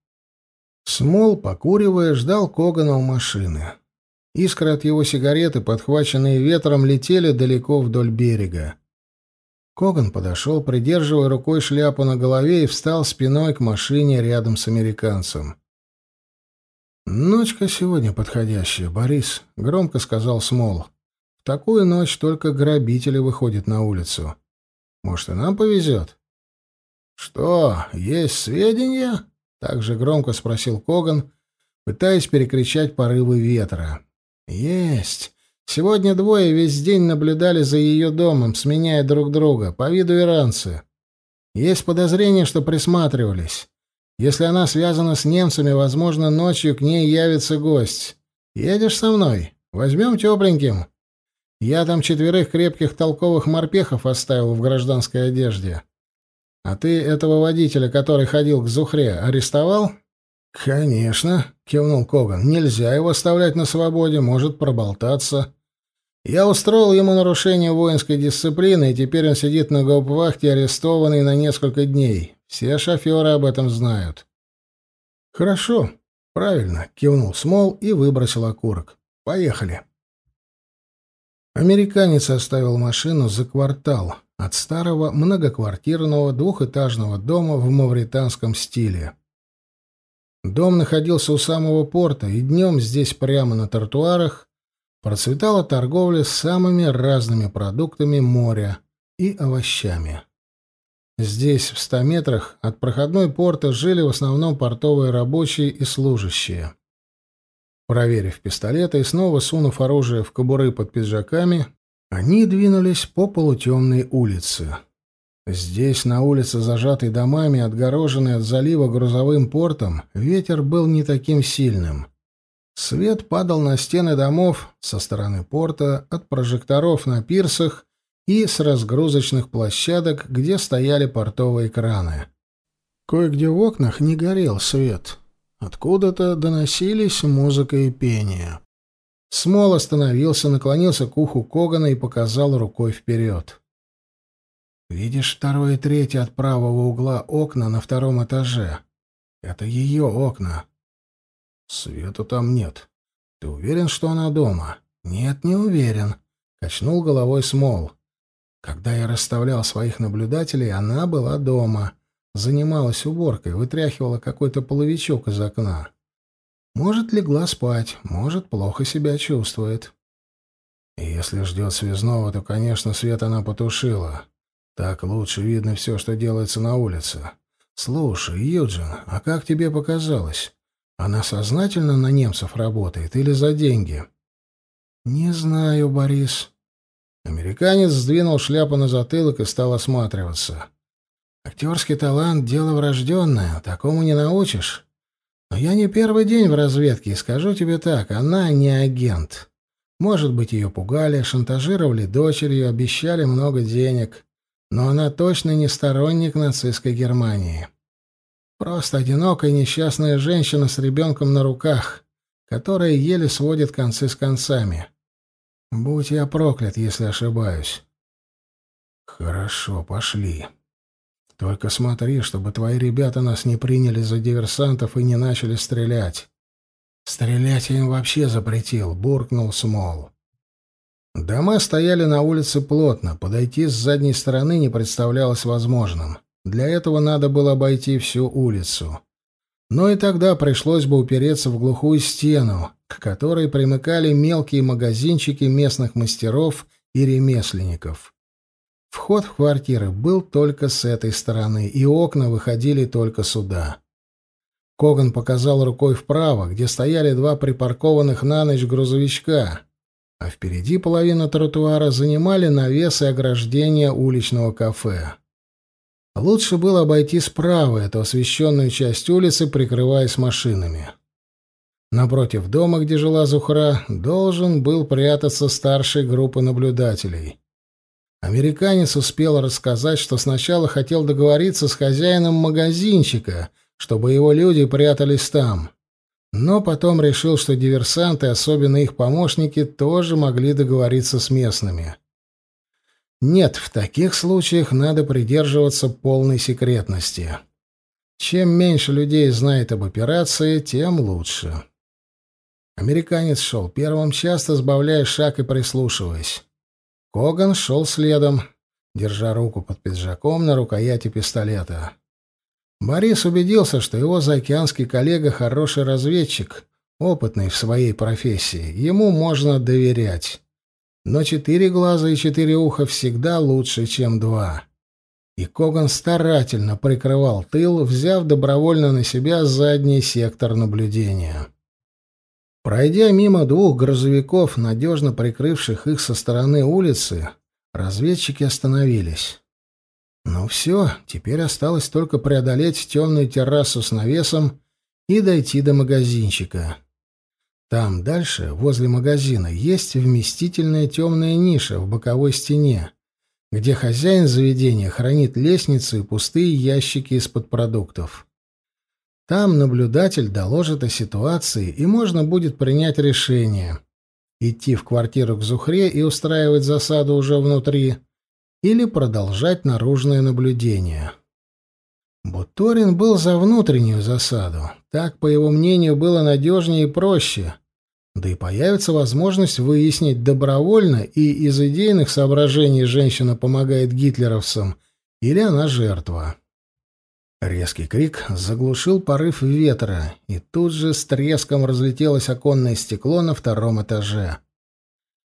Смол, покуривая, ждал Когана у машины. Искры от его сигареты, подхваченные ветром, летели далеко вдоль берега. Коган подошел, придерживая рукой шляпу на голове, и встал спиной к машине рядом с американцем. «Ночка сегодня подходящая, Борис», — громко сказал Смол. В такую ночь только грабители выходят на улицу. Может, и нам повезет? — Что, есть сведения? — так же громко спросил Коган, пытаясь перекричать порывы ветра. — Есть. Сегодня двое весь день наблюдали за ее домом, сменяя друг друга, по виду иранцы. Есть подозрение, что присматривались. Если она связана с немцами, возможно, ночью к ней явится гость. Едешь со мной? Возьмем тепленьким. Я там четверых крепких толковых морпехов оставил в гражданской одежде. А ты этого водителя, который ходил к Зухре, арестовал? Конечно, кивнул Коган. Нельзя его оставлять на свободе, может проболтаться. Я устроил ему нарушение воинской дисциплины, и теперь он сидит на гауптвахте, арестованный на несколько дней. Все шоферы об этом знают. Хорошо, правильно, кивнул Смол и выбросил окурок. Поехали. Американец оставил машину за квартал от старого многоквартирного двухэтажного дома в мавританском стиле. Дом находился у самого порта, и днем здесь прямо на тротуарах процветала торговля с самыми разными продуктами моря и овощами. Здесь, в ста метрах от проходной порта, жили в основном портовые рабочие и служащие. Проверив пистолеты и снова сунув оружие в кобуры под пиджаками, они двинулись по полутемной улице. Здесь, на улице, зажатой домами, отгороженной от залива грузовым портом, ветер был не таким сильным. Свет падал на стены домов со стороны порта, от прожекторов на пирсах и с разгрузочных площадок, где стояли портовые краны. Кое-где в окнах не горел свет — Откуда-то доносились музыка и пение. Смол остановился, наклонился к уху Когана и показал рукой вперед. «Видишь второе и третье от правого угла окна на втором этаже? Это ее окна». «Света там нет. Ты уверен, что она дома?» «Нет, не уверен», — качнул головой Смол. «Когда я расставлял своих наблюдателей, она была дома. Занималась уборкой, вытряхивала какой-то половичок из окна. Может, легла спать, может, плохо себя чувствует. Если ждет связного, то, конечно, свет она потушила. Так лучше видно все, что делается на улице. Слушай, Юджин, а как тебе показалось? Она сознательно на немцев работает или за деньги? Не знаю, Борис. Американец сдвинул шляпу на затылок и стал осматриваться. Актерский талант — дело врожденное, такому не научишь. Но я не первый день в разведке, и скажу тебе так, она не агент. Может быть, ее пугали, шантажировали дочерью, обещали много денег, но она точно не сторонник нацистской Германии. Просто одинокая несчастная женщина с ребенком на руках, которая еле сводит концы с концами. Будь я проклят, если ошибаюсь. Хорошо, пошли. Только смотри, чтобы твои ребята нас не приняли за диверсантов и не начали стрелять. Стрелять я им вообще запретил, буркнул Смол. Дома стояли на улице плотно, подойти с задней стороны не представлялось возможным. Для этого надо было обойти всю улицу. Но и тогда пришлось бы упереться в глухую стену, к которой примыкали мелкие магазинчики местных мастеров и ремесленников. Вход в квартиры был только с этой стороны, и окна выходили только сюда. Коган показал рукой вправо, где стояли два припаркованных на ночь грузовичка, а впереди половину тротуара занимали навесы ограждения уличного кафе. Лучше было обойти справа эту освещенную часть улицы, прикрываясь машинами. Напротив дома, где жила Зухра, должен был прятаться старший группы наблюдателей. Американец успел рассказать, что сначала хотел договориться с хозяином магазинчика, чтобы его люди прятались там. Но потом решил, что диверсанты, особенно их помощники, тоже могли договориться с местными. Нет, в таких случаях надо придерживаться полной секретности. Чем меньше людей знает об операции, тем лучше. Американец шел первым, часто сбавляя шаг и прислушиваясь. Коган шел следом, держа руку под пиджаком на рукояти пистолета. Борис убедился, что его заокеанский коллега хороший разведчик, опытный в своей профессии. Ему можно доверять. Но четыре глаза и четыре уха всегда лучше, чем два. И Коган старательно прикрывал тыл, взяв добровольно на себя задний сектор наблюдения. Пройдя мимо двух грузовиков, надежно прикрывших их со стороны улицы, разведчики остановились. Ну все, теперь осталось только преодолеть темную террасу с навесом и дойти до магазинчика. Там дальше, возле магазина, есть вместительная темная ниша в боковой стене, где хозяин заведения хранит лестницу и пустые ящики из-под продуктов. Там наблюдатель доложит о ситуации, и можно будет принять решение — идти в квартиру к Зухре и устраивать засаду уже внутри, или продолжать наружное наблюдение. Буторин был за внутреннюю засаду. Так, по его мнению, было надежнее и проще — да и появится возможность выяснить, добровольно и из идейных соображений женщина помогает гитлеровцам, или она жертва. Резкий крик заглушил порыв ветра, и тут же с треском разлетелось оконное стекло на втором этаже.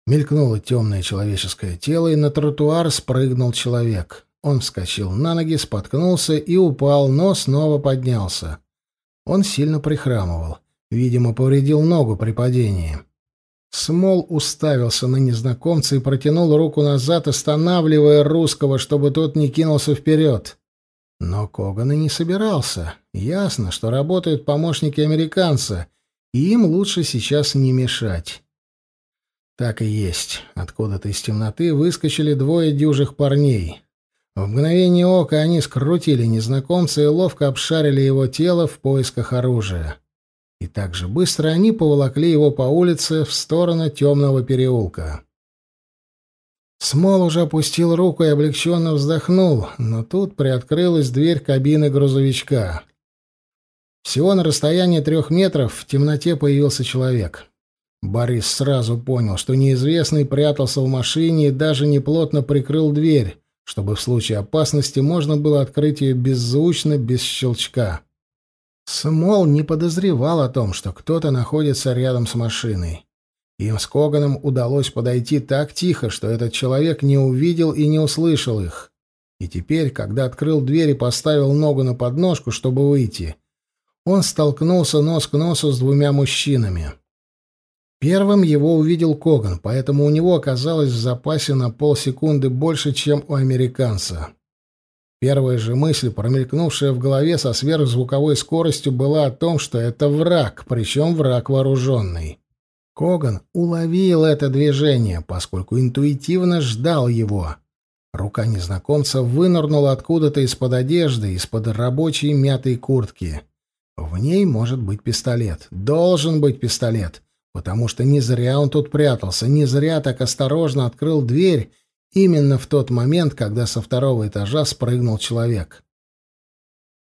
Мелькнуло темное человеческое тело, и на тротуар спрыгнул человек. Он вскочил на ноги, споткнулся и упал, но снова поднялся. Он сильно прихрамывал. Видимо, повредил ногу при падении. Смол уставился на незнакомца и протянул руку назад, останавливая русского, чтобы тот не кинулся вперед. Но Коган и не собирался. Ясно, что работают помощники американца, и им лучше сейчас не мешать. Так и есть. Откуда-то из темноты выскочили двое дюжих парней. В мгновение ока они скрутили незнакомца и ловко обшарили его тело в поисках оружия. И так же быстро они поволокли его по улице в сторону темного переулка. Смол уже опустил руку и облегченно вздохнул, но тут приоткрылась дверь кабины грузовичка. Всего на расстоянии трех метров в темноте появился человек. Борис сразу понял, что неизвестный прятался в машине и даже неплотно прикрыл дверь, чтобы в случае опасности можно было открыть ее беззвучно, без щелчка. Смол не подозревал о том, что кто-то находится рядом с машиной. Им с Коганом удалось подойти так тихо, что этот человек не увидел и не услышал их. И теперь, когда открыл дверь и поставил ногу на подножку, чтобы выйти, он столкнулся нос к носу с двумя мужчинами. Первым его увидел Коган, поэтому у него оказалось в запасе на полсекунды больше, чем у американца. Первая же мысль, промелькнувшая в голове со сверхзвуковой скоростью, была о том, что это враг, причем враг вооруженный. Коган уловил это движение, поскольку интуитивно ждал его. Рука незнакомца вынырнула откуда-то из-под одежды, из-под рабочей мятой куртки. В ней может быть пистолет. Должен быть пистолет. Потому что не зря он тут прятался, не зря так осторожно открыл дверь Именно в тот момент, когда со второго этажа спрыгнул человек.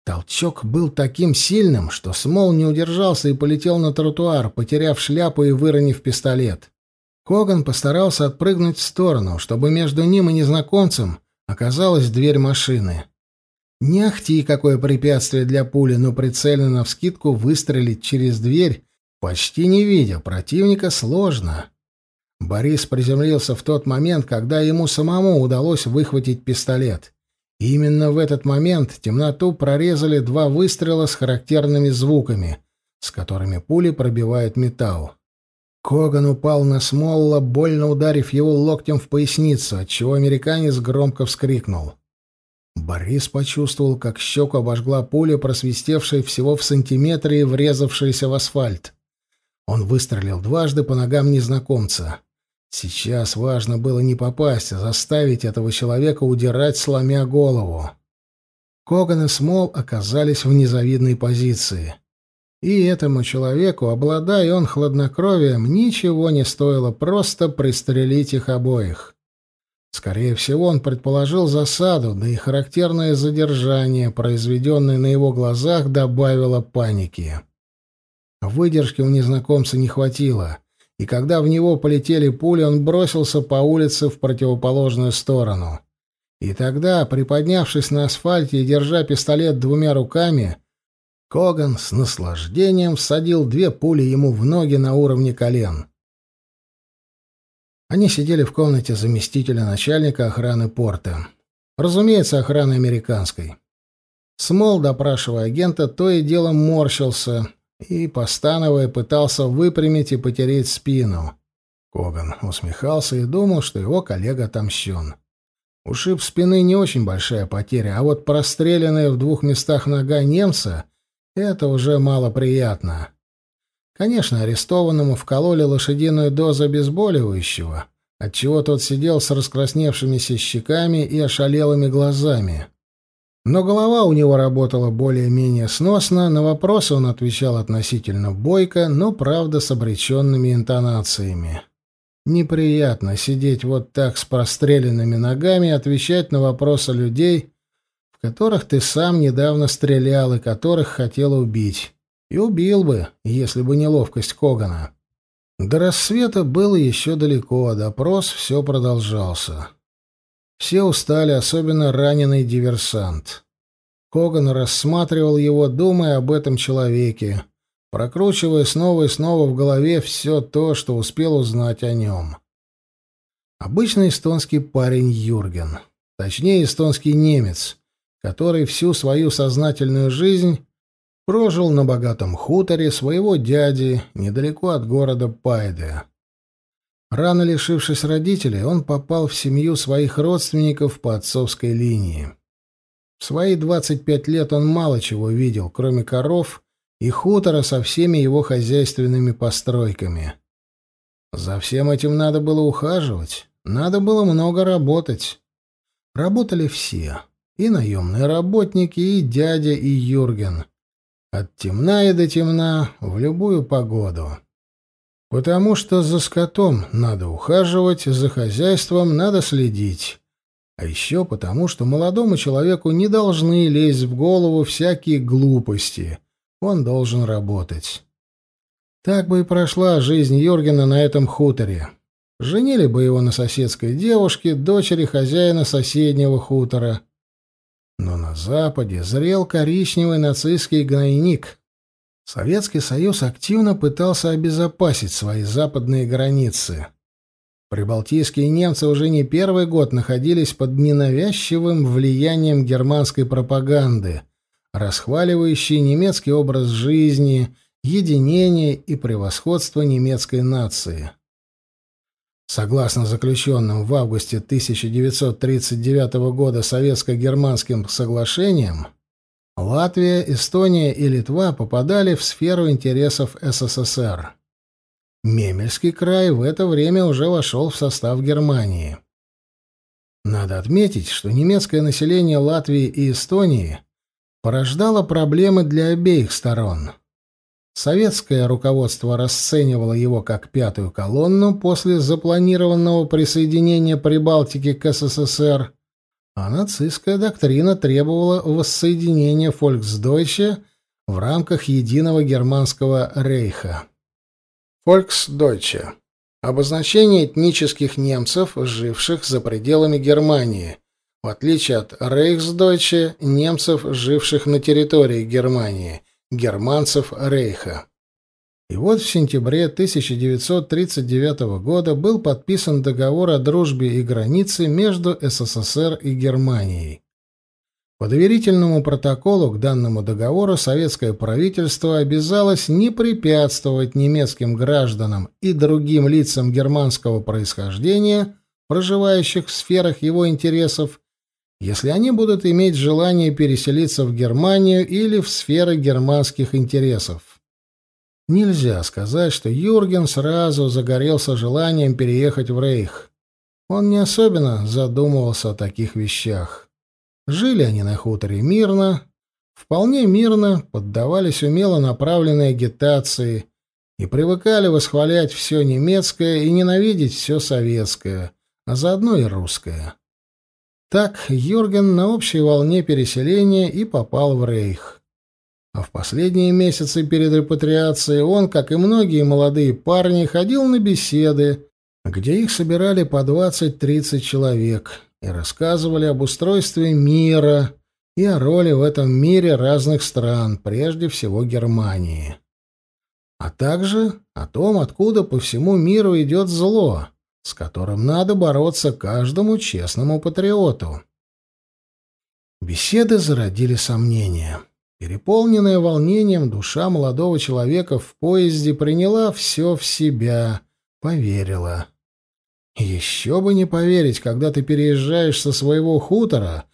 Толчок был таким сильным, что Смол не удержался и полетел на тротуар, потеряв шляпу и выронив пистолет. Коган постарался отпрыгнуть в сторону, чтобы между ним и незнакомцем оказалась дверь машины. Не ахти какое препятствие для пули, но прицельно навскидку выстрелить через дверь, почти не видя противника, сложно. Борис приземлился в тот момент, когда ему самому удалось выхватить пистолет. И именно в этот момент темноту прорезали два выстрела с характерными звуками, с которыми пули пробивают металл. Коган упал на Смолла, больно ударив его локтем в поясницу, отчего американец громко вскрикнул. Борис почувствовал, как щеку обожгла пуля, просвистевшая всего в сантиметре и врезавшаяся в асфальт. Он выстрелил дважды по ногам незнакомца. Сейчас важно было не попасть, а заставить этого человека удирать, сломя голову. Коган и Смол оказались в незавидной позиции. И этому человеку, обладая он хладнокровием, ничего не стоило просто пристрелить их обоих. Скорее всего, он предположил засаду, да и характерное задержание, произведенное на его глазах, добавило паники. Выдержки у незнакомца не хватило и когда в него полетели пули, он бросился по улице в противоположную сторону. И тогда, приподнявшись на асфальте и держа пистолет двумя руками, Коган с наслаждением всадил две пули ему в ноги на уровне колен. Они сидели в комнате заместителя начальника охраны порта. Разумеется, охраны американской. Смол, допрашивая агента, то и дело морщился, и, постановая, пытался выпрямить и потереть спину. Коган усмехался и думал, что его коллега отомщен. Ушиб спины не очень большая потеря, а вот простреленная в двух местах нога немца — это уже малоприятно. Конечно, арестованному вкололи лошадиную дозу обезболивающего, отчего тот сидел с раскрасневшимися щеками и ошалелыми глазами. Но голова у него работала более-менее сносно, на вопросы он отвечал относительно бойко, но, правда, с обреченными интонациями. Неприятно сидеть вот так с простреленными ногами и отвечать на вопросы людей, в которых ты сам недавно стрелял и которых хотел убить. И убил бы, если бы не ловкость Когана. До рассвета было еще далеко, а допрос все продолжался. Все устали, особенно раненый диверсант. Коган рассматривал его, думая об этом человеке, прокручивая снова и снова в голове все то, что успел узнать о нем. Обычный эстонский парень Юрген, точнее эстонский немец, который всю свою сознательную жизнь прожил на богатом хуторе своего дяди недалеко от города Пайде. Рано лишившись родителей, он попал в семью своих родственников по отцовской линии. В свои 25 лет он мало чего видел, кроме коров и хутора со всеми его хозяйственными постройками. За всем этим надо было ухаживать, надо было много работать. Работали все, и наемные работники, и дядя, и Юрген. От темна и до темна, в любую погоду. Потому что за скотом надо ухаживать, за хозяйством надо следить. А еще потому, что молодому человеку не должны лезть в голову всякие глупости. Он должен работать. Так бы и прошла жизнь Юргена на этом хуторе. Женили бы его на соседской девушке, дочери хозяина соседнего хутора. Но на Западе зрел коричневый нацистский гнойник, Советский Союз активно пытался обезопасить свои западные границы. Прибалтийские немцы уже не первый год находились под ненавязчивым влиянием германской пропаганды, расхваливающей немецкий образ жизни, единение и превосходство немецкой нации. Согласно заключенным в августе 1939 года советско-германским соглашениям, Латвия, Эстония и Литва попадали в сферу интересов СССР. Мемельский край в это время уже вошел в состав Германии. Надо отметить, что немецкое население Латвии и Эстонии порождало проблемы для обеих сторон. Советское руководство расценивало его как пятую колонну после запланированного присоединения Прибалтики к СССР, а нацистская доктрина требовала воссоединения Фольксдойче в рамках единого германского рейха. Фольксдойче – обозначение этнических немцев, живших за пределами Германии, в отличие от Рейхсдойче, немцев, живших на территории Германии, германцев Рейха. И вот в сентябре 1939 года был подписан договор о дружбе и границе между СССР и Германией. По доверительному протоколу к данному договору советское правительство обязалось не препятствовать немецким гражданам и другим лицам германского происхождения, проживающих в сферах его интересов, если они будут иметь желание переселиться в Германию или в сферы германских интересов. Нельзя сказать, что Юрген сразу загорелся желанием переехать в Рейх. Он не особенно задумывался о таких вещах. Жили они на хуторе мирно, вполне мирно, поддавались умело направленной агитации и привыкали восхвалять все немецкое и ненавидеть все советское, а заодно и русское. Так Юрген на общей волне переселения и попал в Рейх. А в последние месяцы перед репатриацией он, как и многие молодые парни, ходил на беседы, где их собирали по 20-30 человек и рассказывали об устройстве мира и о роли в этом мире разных стран, прежде всего Германии. А также о том, откуда по всему миру идет зло, с которым надо бороться каждому честному патриоту. Беседы зародили сомнения. Переполненная волнением душа молодого человека в поезде приняла все в себя, поверила. Еще бы не поверить, когда ты переезжаешь со своего хутора,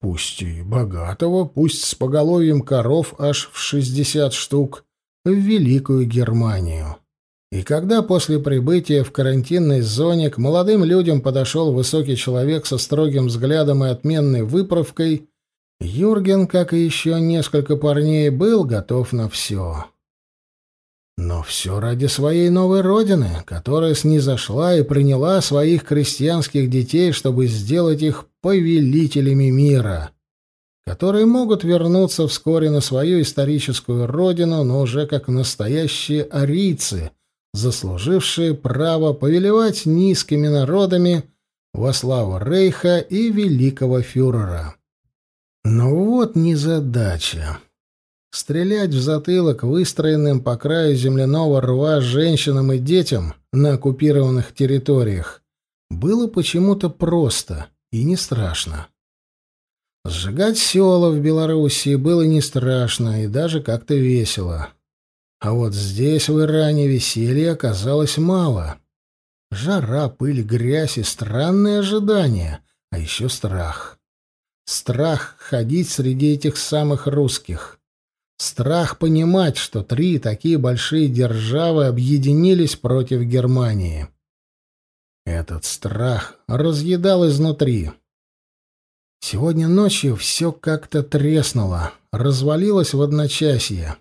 пусть и богатого, пусть с поголовьем коров аж в шестьдесят штук, в Великую Германию. И когда после прибытия в карантинной зоне к молодым людям подошел высокий человек со строгим взглядом и отменной выправкой, Юрген, как и еще несколько парней, был готов на все. Но все ради своей новой родины, которая снизошла и приняла своих крестьянских детей, чтобы сделать их повелителями мира, которые могут вернуться вскоре на свою историческую родину, но уже как настоящие арийцы, заслужившие право повелевать низкими народами во славу Рейха и великого фюрера. Но вот незадача. Стрелять в затылок выстроенным по краю земляного рва женщинам и детям на оккупированных территориях было почему-то просто и не страшно. Сжигать села в Белоруссии было не страшно и даже как-то весело. А вот здесь, в Иране, веселья оказалось мало. Жара, пыль, грязь и странные ожидания, а еще страх. Страх ходить среди этих самых русских. Страх понимать, что три такие большие державы объединились против Германии. Этот страх разъедал изнутри. Сегодня ночью все как-то треснуло, развалилось в одночасье.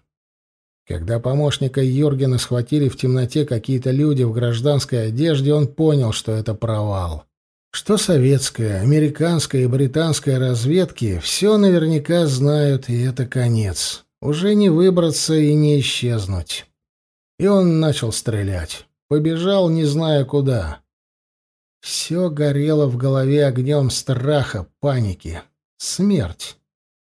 Когда помощника Юргена схватили в темноте какие-то люди в гражданской одежде, он понял, что это провал что советская, американская и британская разведки все наверняка знают, и это конец. Уже не выбраться и не исчезнуть. И он начал стрелять. Побежал, не зная куда. Все горело в голове огнем страха, паники. Смерть.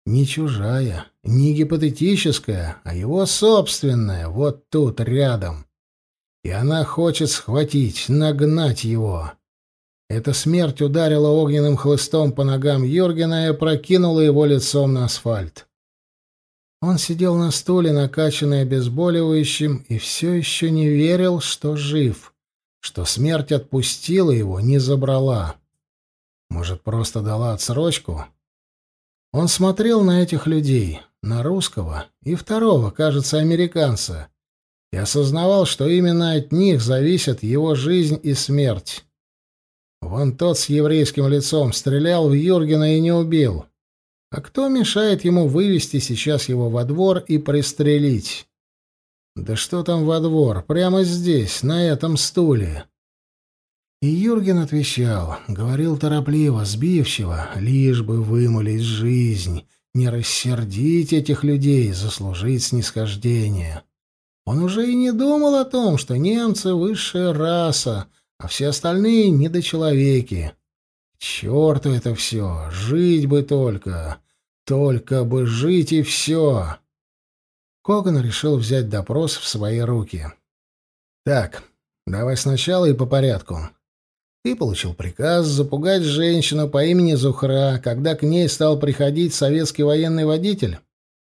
Не чужая, не гипотетическая, а его собственная, вот тут, рядом. И она хочет схватить, нагнать его. Эта смерть ударила огненным хлыстом по ногам Юргена и опрокинула его лицом на асфальт. Он сидел на стуле, накачанный обезболивающим, и все еще не верил, что жив, что смерть отпустила его, не забрала. Может, просто дала отсрочку? Он смотрел на этих людей, на русского и второго, кажется, американца, и осознавал, что именно от них зависят его жизнь и смерть. Вон тот с еврейским лицом стрелял в Юргена и не убил. А кто мешает ему вывести сейчас его во двор и пристрелить? Да что там во двор? Прямо здесь, на этом стуле. И Юрген отвечал, говорил торопливо, сбивчиво, лишь бы вымолить жизнь, не рассердить этих людей, заслужить снисхождение. Он уже и не думал о том, что немцы — высшая раса — а все остальные — недочеловеки. черту это все, жить бы только, только бы жить и все. Коган решил взять допрос в свои руки. Так, давай сначала и по порядку. Ты получил приказ запугать женщину по имени Зухра, когда к ней стал приходить советский военный водитель?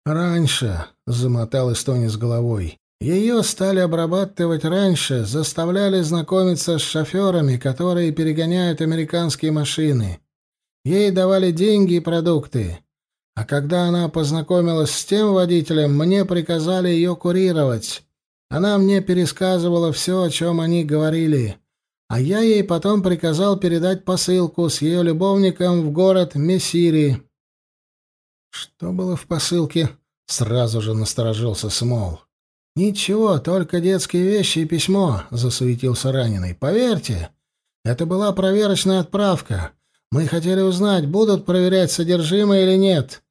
Раньше, — замотал Эстонис головой. Ее стали обрабатывать раньше, заставляли знакомиться с шоферами, которые перегоняют американские машины. Ей давали деньги и продукты. А когда она познакомилась с тем водителем, мне приказали ее курировать. Она мне пересказывала все, о чем они говорили а я ей потом приказал передать посылку с ее любовником в город Мессири. Что было в посылке? Сразу же насторожился Смол. Ничего, только детские вещи и письмо, засуетился раненый. Поверьте, это была проверочная отправка. Мы хотели узнать, будут проверять содержимое или нет.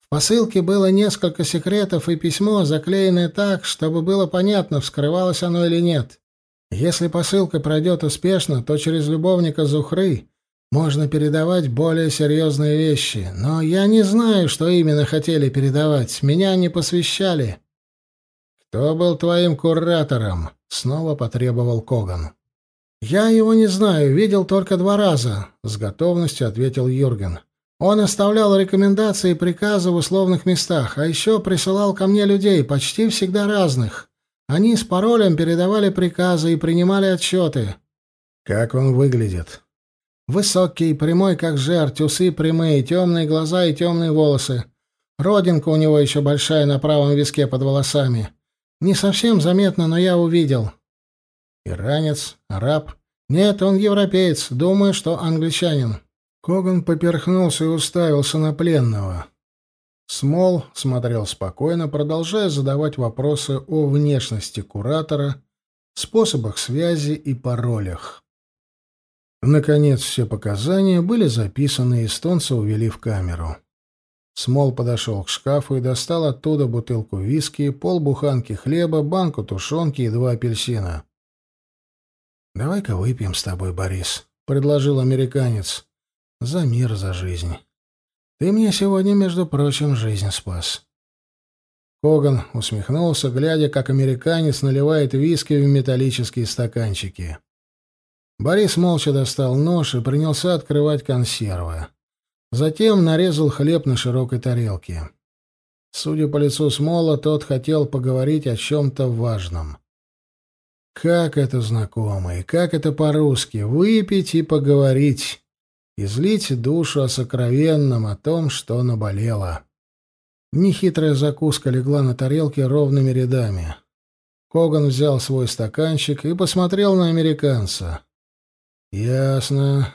В посылке было несколько секретов и письмо, заклеенное так, чтобы было понятно, вскрывалось оно или нет. Если посылка пройдет успешно, то через любовника Зухры можно передавать более серьезные вещи. Но я не знаю, что именно хотели передавать. Меня не посвящали. «Кто был твоим куратором?» — снова потребовал Коган. «Я его не знаю, видел только два раза», — с готовностью ответил Юрген. «Он оставлял рекомендации и приказы в условных местах, а еще присылал ко мне людей, почти всегда разных. Они с паролем передавали приказы и принимали отчеты. Как он выглядит? Высокий, прямой, как жерть, усы прямые, темные глаза и темные волосы. Родинка у него еще большая на правом виске под волосами. Не совсем заметно, но я увидел. Иранец, араб. Нет, он европеец. Думаю, что англичанин. Коган поперхнулся и уставился на пленного. Смол смотрел спокойно, продолжая задавать вопросы о внешности куратора, способах связи и паролях. Наконец, все показания были записаны, и эстонца увели в камеру. Смол подошел к шкафу и достал оттуда бутылку виски, полбуханки хлеба, банку тушенки и два апельсина. «Давай-ка выпьем с тобой, Борис», — предложил американец. «За мир, за жизнь». Ты мне сегодня, между прочим, жизнь спас. Коган усмехнулся, глядя, как американец наливает виски в металлические стаканчики. Борис молча достал нож и принялся открывать консервы. Затем нарезал хлеб на широкой тарелке. Судя по лицу Смола, тот хотел поговорить о чем-то важном. Как это знакомо, и как это по-русски — выпить и поговорить излить душу о сокровенном, о том, что наболело. Нехитрая закуска легла на тарелке ровными рядами. Коган взял свой стаканчик и посмотрел на американца. «Ясно.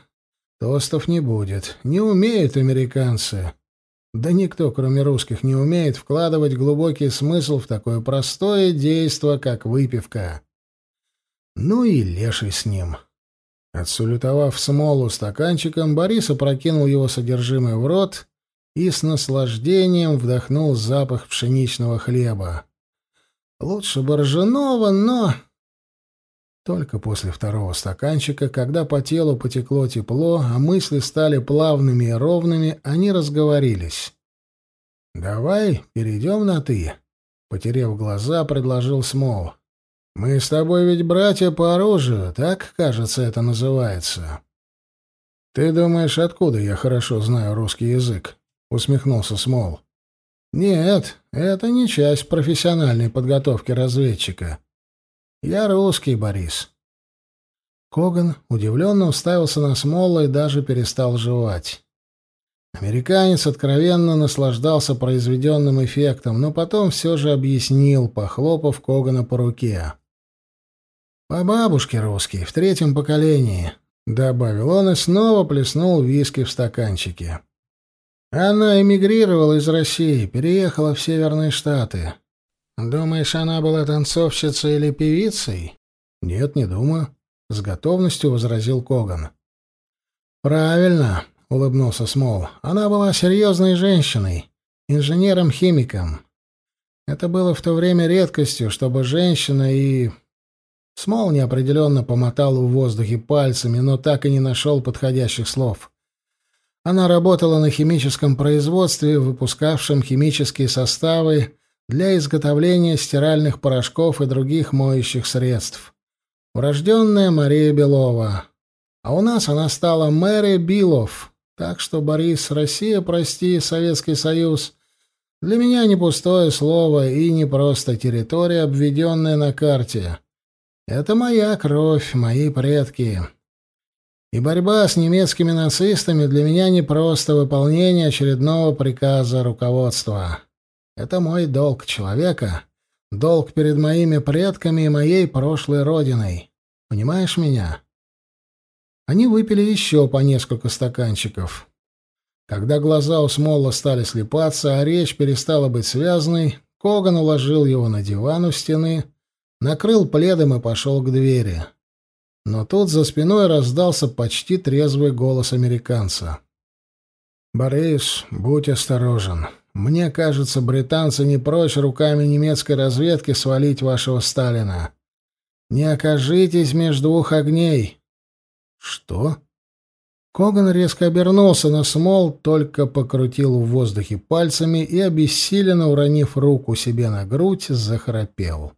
Тостов не будет. Не умеют американцы. Да никто, кроме русских, не умеет вкладывать глубокий смысл в такое простое действо, как выпивка. Ну и леший с ним». Отсулютовав смолу стаканчиком, Борис опрокинул его содержимое в рот и с наслаждением вдохнул запах пшеничного хлеба. Лучше бы ржаного, но... Только после второго стаканчика, когда по телу потекло тепло, а мысли стали плавными и ровными, они разговорились. «Давай перейдем на «ты», — потеряв глаза, предложил Смол. Мы с тобой ведь братья по оружию, так, кажется, это называется. Ты думаешь, откуда я хорошо знаю русский язык? усмехнулся Смол. Нет, это не часть профессиональной подготовки разведчика. Я русский, Борис. Коган удивленно уставился на Смола и даже перестал жевать. Американец откровенно наслаждался произведенным эффектом, но потом все же объяснил, похлопав Когана по руке. «По бабушке русский, в третьем поколении», — добавил он и снова плеснул виски в стаканчике. «Она эмигрировала из России, переехала в Северные Штаты. Думаешь, она была танцовщицей или певицей?» «Нет, не думаю», — с готовностью возразил Коган. «Правильно», — улыбнулся Смол. «Она была серьезной женщиной, инженером-химиком. Это было в то время редкостью, чтобы женщина и Смол неопределенно помотал в воздухе пальцами, но так и не нашел подходящих слов. Она работала на химическом производстве, выпускавшем химические составы для изготовления стиральных порошков и других моющих средств. Урожденная Мария Белова. А у нас она стала Мэри Билов. Так что, Борис, Россия, прости, Советский Союз, для меня не пустое слово и не просто территория, обведенная на карте. Это моя кровь, мои предки. И борьба с немецкими нацистами для меня не просто выполнение очередного приказа руководства. Это мой долг человека, долг перед моими предками и моей прошлой родиной. Понимаешь меня? Они выпили еще по несколько стаканчиков. Когда глаза у Смолла стали слепаться, а речь перестала быть связанной, Коган уложил его на диван у стены, накрыл пледом и пошел к двери. Но тут за спиной раздался почти трезвый голос американца. «Борис, будь осторожен. Мне кажется, британцы не прочь руками немецкой разведки свалить вашего Сталина. Не окажитесь между двух огней». «Что?» Коган резко обернулся, но Смол только покрутил в воздухе пальцами и, обессиленно уронив руку себе на грудь, захрапел.